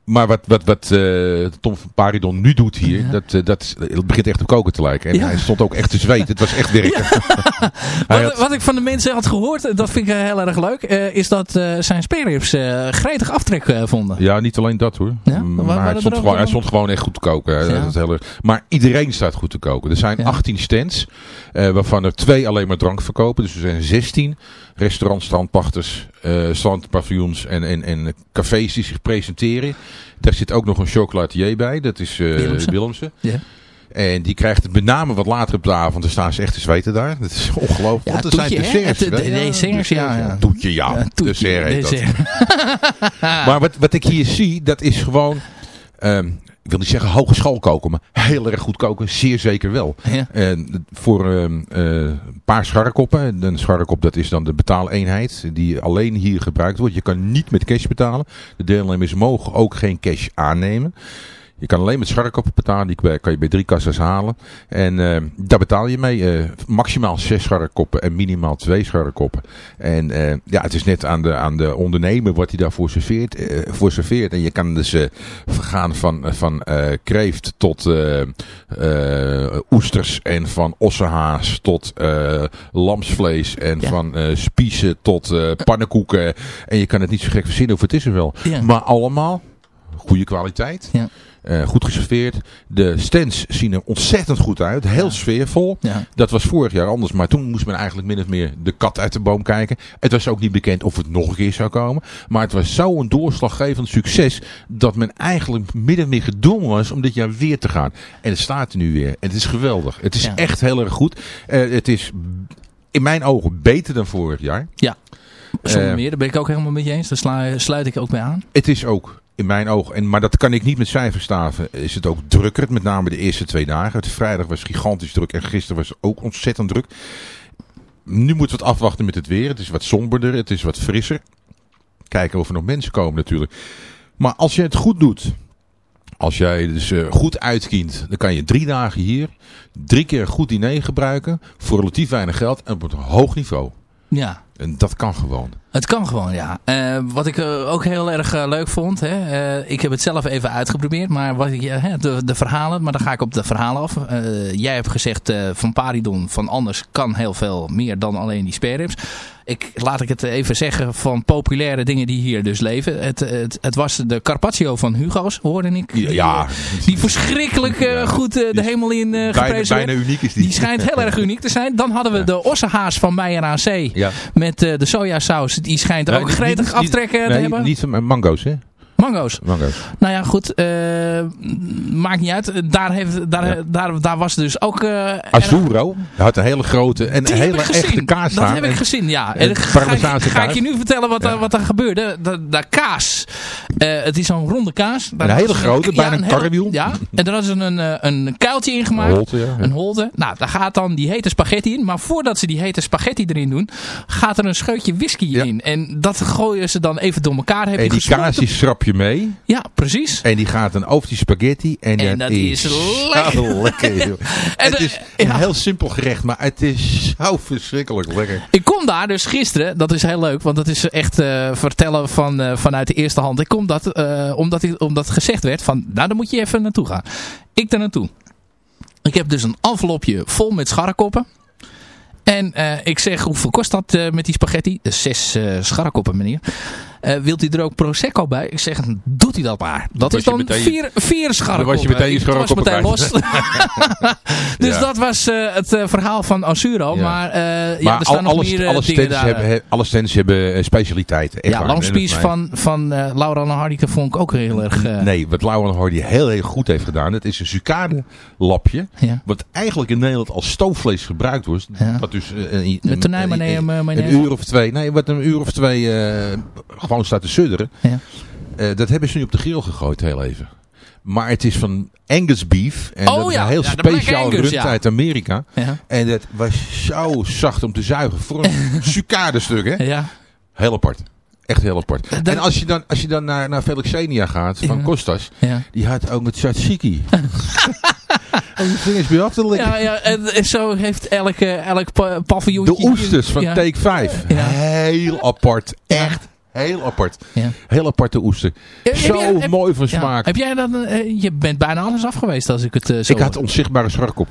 Speaker 5: Maar wat, wat, wat eh, Tom van Paridon nu doet hier,
Speaker 2: Ja.
Speaker 5: dat, eh, dat het begint echt op koken te lijken. En
Speaker 2: Ja.
Speaker 5: hij stond ook echt te zweten. Het was echt. Hij
Speaker 2: Wat,
Speaker 5: had-
Speaker 2: wat ik van de mensen had gehoord, dat vind ik eh, heel erg leuk, is dat eh, zijn eh gretig aftrek vonden.
Speaker 5: ja, niet alleen dat hoor.
Speaker 2: Ja?
Speaker 5: Maar hij, stond gewoon, hij
Speaker 2: nog-
Speaker 5: stond gewoon echt goed te koken. Dat maar iedereen staat goed te koken. Er zijn
Speaker 2: Ja.
Speaker 5: 18 stands, waarvan er twee alleen maar drank verkopen. Dus er zijn 16 restaurants, strandpachters, eh strandpaviljoens en, en, en cafés die zich presenteren. Daar zit ook nog een chocolatier bij. Dat is eh
Speaker 2: Willemsen.
Speaker 5: Willemsen.
Speaker 2: Ja.
Speaker 5: En die krijgt het met name wat later op de avond. Dan staan ze echt te zweten daar. Dat is ongelooflijk.
Speaker 2: Ja,
Speaker 5: Want er
Speaker 2: toetje,
Speaker 5: zijn desserts.
Speaker 2: De-
Speaker 5: hè?
Speaker 2: de desserts, ja, ja.
Speaker 5: Toetje, ja.
Speaker 2: Ja, toetje,
Speaker 5: Dessert heet dat.
Speaker 2: dessert.
Speaker 5: Maar wat, wat ik hier zie, dat is gewoon... ehm, ik wil niet zeggen hogeschool koken, maar heel erg goed koken. Zeer zeker wel.
Speaker 2: Ja.
Speaker 5: En voor ehm, eh, een paar scharrekoppen. Een scharrekop dat is dan de betaaleenheid die alleen hier gebruikt wordt. Je kan niet met cash betalen. De deelnemers mogen ook geen cash aannemen. Je kan alleen met scharrekoppen betalen. Die kan je bij drie kassa's halen. En eh, daar betaal je mee. eh, maximaal zes scharrekoppen en minimaal twee scharrekoppen. En eh, ja, het is net aan de, aan de ondernemer wat hij daarvoor serveert. voor serveert. En je kan dus gaan van, van kreeft tot oesters. En van ossehaas tot lamsvlees. En
Speaker 2: Ja.
Speaker 5: van spiezen tot pannenkoeken. En je kan het niet zo gek verzinnen of het is er wel.
Speaker 2: Ja.
Speaker 5: Maar allemaal goede kwaliteit.
Speaker 2: Ja.
Speaker 5: Eh, goed geserveerd. De stands zien er ontzettend goed uit. Heel
Speaker 2: Ja.
Speaker 5: sfeervol.
Speaker 2: Ja.
Speaker 5: Dat was vorig jaar anders. Maar toen moest men eigenlijk min of meer de kat uit de boom kijken. Het was ook niet bekend of het nog een keer zou komen. Maar het was zo'n doorslaggevend succes. Dat men eigenlijk min of meer gedwongen was om dit jaar weer te gaan. En het staat er nu weer. En het is geweldig. Het is
Speaker 2: Ja.
Speaker 5: echt heel erg goed. Eh, het is in mijn ogen beter dan vorig jaar.
Speaker 2: Zonder
Speaker 5: Eh,
Speaker 2: meer, daar ben ik ook helemaal met je eens. Daar sla- sluit ik ook bij aan.
Speaker 5: Het is ook in mijn ogen, en, maar dat kan ik niet met cijfers staven, is het ook drukker. Met name de eerste twee dagen. Het vrijdag was gigantisch druk en gisteren was het ook ontzettend druk. Nu moeten we het afwachten met het weer. Het is wat somberder, het is wat frisser. Kijken of er nog mensen komen natuurlijk. Maar als je het goed doet, als jij dus eh, goed uitkient, dan kan je drie dagen hier drie keer goed diner gebruiken voor relatief weinig geld en op een hoog niveau.
Speaker 2: Ja.
Speaker 5: En dat kan gewoon.
Speaker 2: Het kan gewoon, ja. Eh, wat ik eh, ook heel erg eh, leuk vond. Hè, ik heb het zelf even uitgeprobeerd. Maar wat ik, hè, de, de verhalen. Maar dan ga ik op de verhalen af. Jij hebt gezegd van Paridon. Van anders kan heel veel meer dan alleen die sperrips. Ik, laat ik het even zeggen van populaire dingen die hier dus leven. Het, het, het was de Carpaccio van Hugo's, hoorde ik.
Speaker 5: Ja.
Speaker 2: Die verschrikkelijk
Speaker 5: Ja,
Speaker 2: goed de
Speaker 5: die
Speaker 2: hemel in
Speaker 5: Bijna,
Speaker 2: geprezen
Speaker 5: bijna uniek is die.
Speaker 2: Die schijnt heel erg uniek te zijn. Dan hadden we de ossenhaas van Meijer aan Zee.
Speaker 5: Ja.
Speaker 2: Met eh, de sojasaus. Die schijnt er ook gretig
Speaker 5: niet-
Speaker 2: aftrekken te
Speaker 5: nee,
Speaker 2: hebben.
Speaker 5: Niet van mango's, hè?
Speaker 2: Mango's.
Speaker 5: Mango's.
Speaker 2: Nou ja, goed. eh, maakt niet uit. Daar, heeft, daar,
Speaker 5: Ja.
Speaker 2: daar, daar was dus ook... eh,
Speaker 5: Azuro. Hij had een hele grote en een hele echte kaas
Speaker 2: Dat heb ik
Speaker 5: En-
Speaker 2: gezien, ja.
Speaker 5: en
Speaker 2: ga, ik, ga ik je nu vertellen wat,
Speaker 5: Ja.
Speaker 2: er, wat er gebeurde. De, de kaas. Eh, het is zo'n ronde kaas. Daar
Speaker 5: Een hele grote, bijna een karrewiel.
Speaker 2: Ja, en daar hadden ze een, een kuiltje in gemaakt.
Speaker 5: Holte, ja.
Speaker 2: Een holte. Nou, daar gaat dan die hete spaghetti in. Maar voordat ze die hete spaghetti erin doen, gaat er een scheutje whisky in. En dat gooien ze dan even door elkaar. Heb
Speaker 5: En die kaas die schrap mee.
Speaker 2: Ja, precies.
Speaker 5: En die gaat dan over die spaghetti. En,
Speaker 2: En dat is lekker.
Speaker 5: zo lekker.
Speaker 2: En,
Speaker 5: het is
Speaker 2: eh,
Speaker 5: een
Speaker 2: ja.
Speaker 5: heel simpel gerecht, maar het is zo verschrikkelijk lekker.
Speaker 2: Ik kom daar dus gisteren, dat is heel leuk, want dat is echt eh, vertellen van, eh, vanuit de eerste hand. Ik kom dat, omdat, ik, omdat gezegd werd van, nou dan moet je even naartoe gaan. Ik daar naartoe. Ik heb dus een envelopje vol met scharrekoppen. En ik zeg, hoeveel kost dat met die spaghetti? Zes eh scharrekoppen, meneer. Eh, wilt u er ook Prosecco bij? Ik zeg, doet hij dat maar. Dat is dan
Speaker 5: meteen-
Speaker 2: vier, vier scharrekoppen.
Speaker 5: was je meteen je
Speaker 2: meteen los. dus
Speaker 5: Ja.
Speaker 2: dat was eh, het eh, verhaal van Asuro.
Speaker 5: Ja.
Speaker 2: Maar, ja, er staan
Speaker 5: al-
Speaker 2: nog
Speaker 5: alle,
Speaker 2: meer
Speaker 5: alle,
Speaker 2: dingen daar.
Speaker 5: hebben, he- alle stands hebben specialiteiten. Echt
Speaker 2: ja,
Speaker 5: is
Speaker 2: van, van Laura en Hardike vond ik ook heel erg...
Speaker 5: Nee, wat Lauren Hardy heel, heel goed heeft gedaan. Het is een sucade lapje. Wat eigenlijk in Nederland als stoofvlees gebruikt wordt. Wat dus een, een, een, een, uur of twee. Nee, wat een uur of twee gewoon staat te sudderen.
Speaker 2: Ja.
Speaker 5: Eh, dat hebben ze nu op de grill gegooid heel even. Maar het is van Angus beef. En
Speaker 2: Oh
Speaker 5: dat is
Speaker 2: ja,
Speaker 5: een heel
Speaker 2: ja,
Speaker 5: speciaal rund
Speaker 2: ja.
Speaker 5: uit Amerika.
Speaker 2: Ja.
Speaker 5: En dat was zo zacht om te zuigen. Voor een sucadestuk, hè?
Speaker 2: ja.
Speaker 5: Heel apart. Echt heel apart.
Speaker 2: Dat-
Speaker 5: En als je dan, als je dan naar, naar Felixenia gaat, van. Kostas,
Speaker 2: Ja.
Speaker 5: die had ook met tzatziki. je vingers bij af te likken.
Speaker 2: Ja, ja, en, zo heeft elk, eh, elk pa- paviljoentje...
Speaker 5: De oesters van. Take 5.
Speaker 2: Ja.
Speaker 5: Heel apart. Echt heel apart.
Speaker 2: Ja.
Speaker 5: Heel aparte oester.
Speaker 2: Heb
Speaker 5: Zo
Speaker 2: jij- heb-
Speaker 5: mooi van smaak.
Speaker 2: Heb jij dan... eh, je bent bijna alles af geweest als ik het eh, zo...
Speaker 5: Ik had onzichtbare scharkop.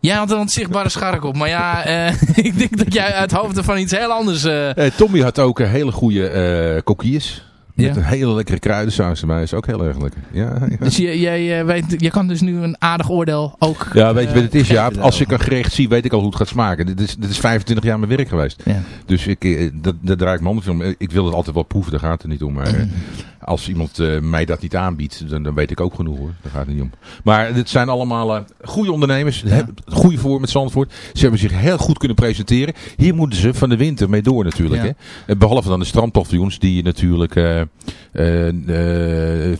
Speaker 2: Jij had een onzichtbare schark op. Maar ja, eh, ik denk dat jij uit hoofden van iets heel anders... eh,
Speaker 5: Eh, Tommy had ook een hele goede eh coquilles. Met
Speaker 2: Ja.
Speaker 5: een hele lekkere kruidensaus erbij. Is ook heel erg lekker. Ja, ja.
Speaker 2: Dus je, jij, eh, weet, je kan dus nu een aardig oordeel ook...
Speaker 5: Ja, weet je wat het is,
Speaker 2: eh,
Speaker 5: Jaap?
Speaker 2: geven
Speaker 5: Als ik een gerecht zie, weet ik al hoe het gaat smaken. Dit is, dit is 25 jaar mijn werk geweest.
Speaker 2: Ja.
Speaker 5: Dus ik, eh, dat, dat draai ik mijn handen om. Ik wil het altijd wel proeven, daar gaat het niet om. Maar eh, als iemand eh, mij dat niet aanbiedt, dan, dan weet ik ook genoeg hoor. Daar gaat het niet om. Maar dit zijn allemaal eh, goede ondernemers.
Speaker 2: Ja.
Speaker 5: Ja. Goede voor met Zandvoort. Ze hebben zich heel goed kunnen presenteren. Hier moeten ze van de winter mee door natuurlijk.
Speaker 2: Ja.
Speaker 5: Hè? Eh, Behalve dan de strandpaviljoens die natuurlijk eh, eh, eh,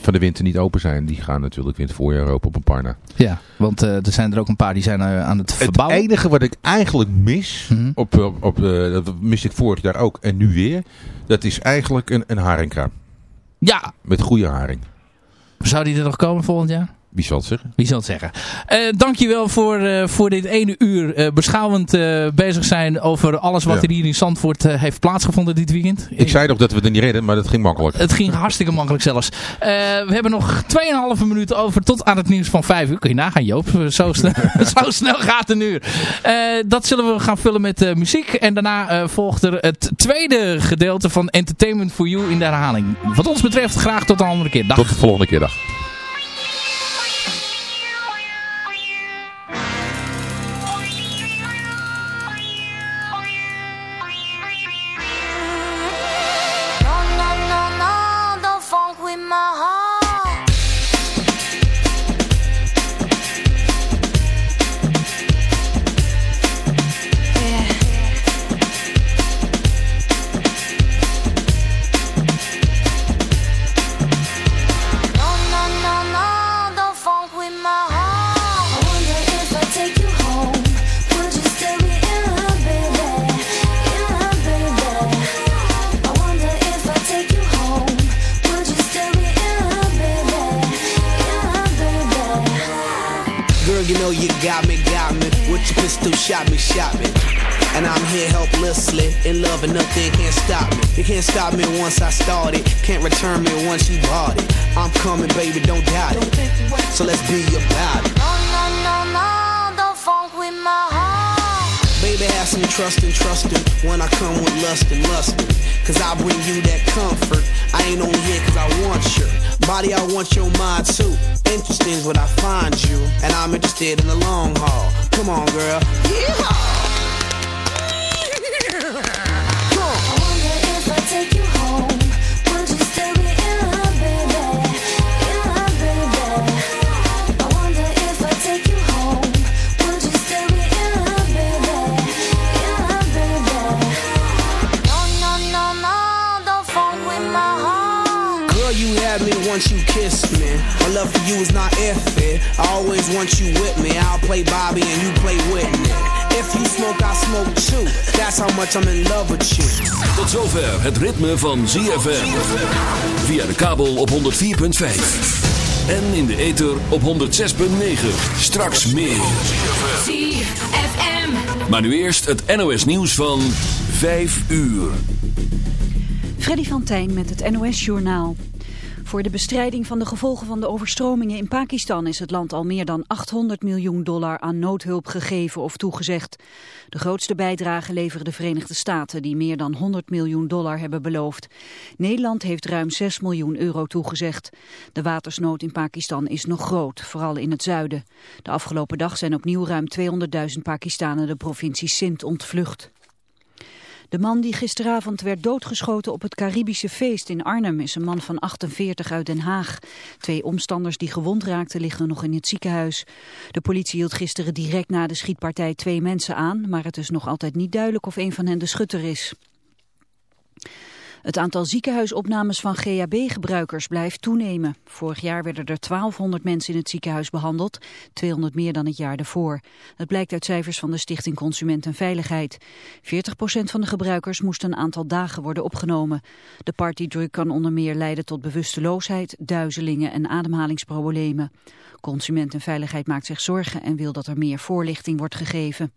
Speaker 5: van de winter niet open zijn. Die gaan natuurlijk in het voorjaar open op een paar na.
Speaker 2: Ja, want eh, er zijn er ook een paar die zijn eh, aan het
Speaker 5: Het
Speaker 2: verbouwen.
Speaker 5: enige wat ik eigenlijk mis,
Speaker 2: Mhm.
Speaker 5: op, op, op, eh, dat miste ik vorig jaar ook en nu weer, dat is eigenlijk een, een haringkraam.
Speaker 2: Ja,
Speaker 5: Met goede haring.
Speaker 2: zou die er nog komen volgend jaar?
Speaker 5: Wie zal het zeggen?
Speaker 2: Wie zal het zeggen? Eh dankjewel voor, eh, voor dit ene uur eh, beschouwend bezig zijn over alles wat
Speaker 5: Ja.
Speaker 2: er hier in Zandvoort heeft plaatsgevonden dit weekend.
Speaker 5: Ik zei nog dat we het niet redden, maar dat ging makkelijk.
Speaker 2: Het ging hartstikke makkelijk zelfs. We hebben nog 2,5 minuten over tot aan het nieuws van 5 uur. Kun je nagaan Joop, zo snel, zo snel gaat een uur. Dat zullen we gaan vullen met muziek. En daarna volgt er het tweede gedeelte van Entertainment for You in de herhaling. Wat ons betreft graag tot een andere keer. Dag.
Speaker 5: Tot de volgende keer, dag.
Speaker 7: In love
Speaker 8: and nothing can't stop me. You can't stop me once I started, can't return me once you bought it. I'm coming, baby, don't doubt it. So let's be about it.
Speaker 9: No, no, no, no, don't funk with my heart.
Speaker 8: Baby, have some trust and trust it when I come with lust and lust. Cause I bring you that comfort. I ain't only here cause I want your body, I want your mind too. Interesting is what I find you, and I'm interested in the long haul. Come on, girl. Yeehaw! Love for you is not iffy. I always want you with me. I'll play Bobby and you play Whitney. If you smoke, I smoke too. That's how much I'm in love with you.
Speaker 10: Tot zover het ritme van ZFM. Via de kabel op 104.5. En in de ether op 106.9. Straks meer.
Speaker 11: ZFM.
Speaker 10: Maar nu eerst het NOS nieuws van 5 uur.
Speaker 11: Freddy van Tijn met het NOS-journaal. Voor de bestrijding van de gevolgen van de overstromingen in Pakistan is het land al meer dan 800 miljoen dollar aan noodhulp gegeven of toegezegd. De grootste bijdrage leveren de Verenigde Staten die meer dan 100 miljoen dollar hebben beloofd. Nederland heeft ruim 6 miljoen euro toegezegd. De watersnood in Pakistan is nog groot, vooral in het zuiden. De afgelopen dag zijn opnieuw ruim 200.000 Pakistanen de provincie Sindh ontvlucht. De man die gisteravond werd doodgeschoten op het Caribische feest in Arnhem is een man van 48 uit Den Haag. Twee omstanders die gewond raakten liggen nog in het ziekenhuis. De politie hield gisteren direct na de schietpartij twee mensen aan, maar het is nog altijd niet duidelijk of een van hen de schutter is. Het aantal ziekenhuisopnames van GHB-gebruikers blijft toenemen. Vorig jaar werden er 1200 mensen in het ziekenhuis behandeld, 200 meer dan het jaar daarvoor. Dat blijkt uit cijfers van de Stichting Consument en Veiligheid. 40% van de gebruikers moest een aantal dagen worden opgenomen. De partydruk kan onder meer leiden tot bewusteloosheid, duizelingen en ademhalingsproblemen. Consument en Veiligheid maakt zich zorgen en wil dat er meer voorlichting wordt gegeven.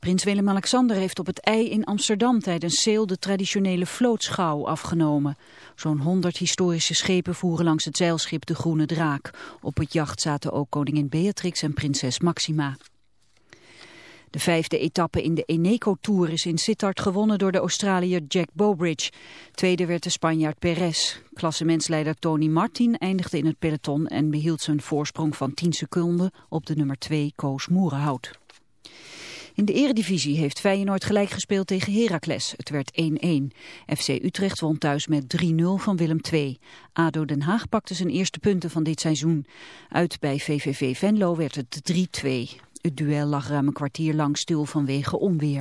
Speaker 11: Prins Willem-Alexander heeft op het IJ in Amsterdam tijdens Seel de traditionele vlootschouw afgenomen. Zo'n 100 historische schepen voeren langs het zeilschip de Groene Draak. Op het jacht zaten ook koningin Beatrix en prinses Maxima. De vijfde etappe in de Eneco Tour is in Sittard gewonnen door de Australiër Jack Bowbridge. Tweede werd de Spanjaard Perez. Klassementsleider Tony Martin eindigde in het peloton en behield zijn voorsprong van 10 seconden op de nummer 2 Koos Moerenhout. In de eredivisie heeft Feyenoord gelijk gespeeld tegen Heracles. Het werd 1-1. FC Utrecht won thuis met 3-0 van Willem II. ADO Den Haag pakte zijn eerste punten van dit seizoen. Uit bij VVV Venlo werd het 3-2. Het duel lag ruim een kwartier lang stil vanwege onweer.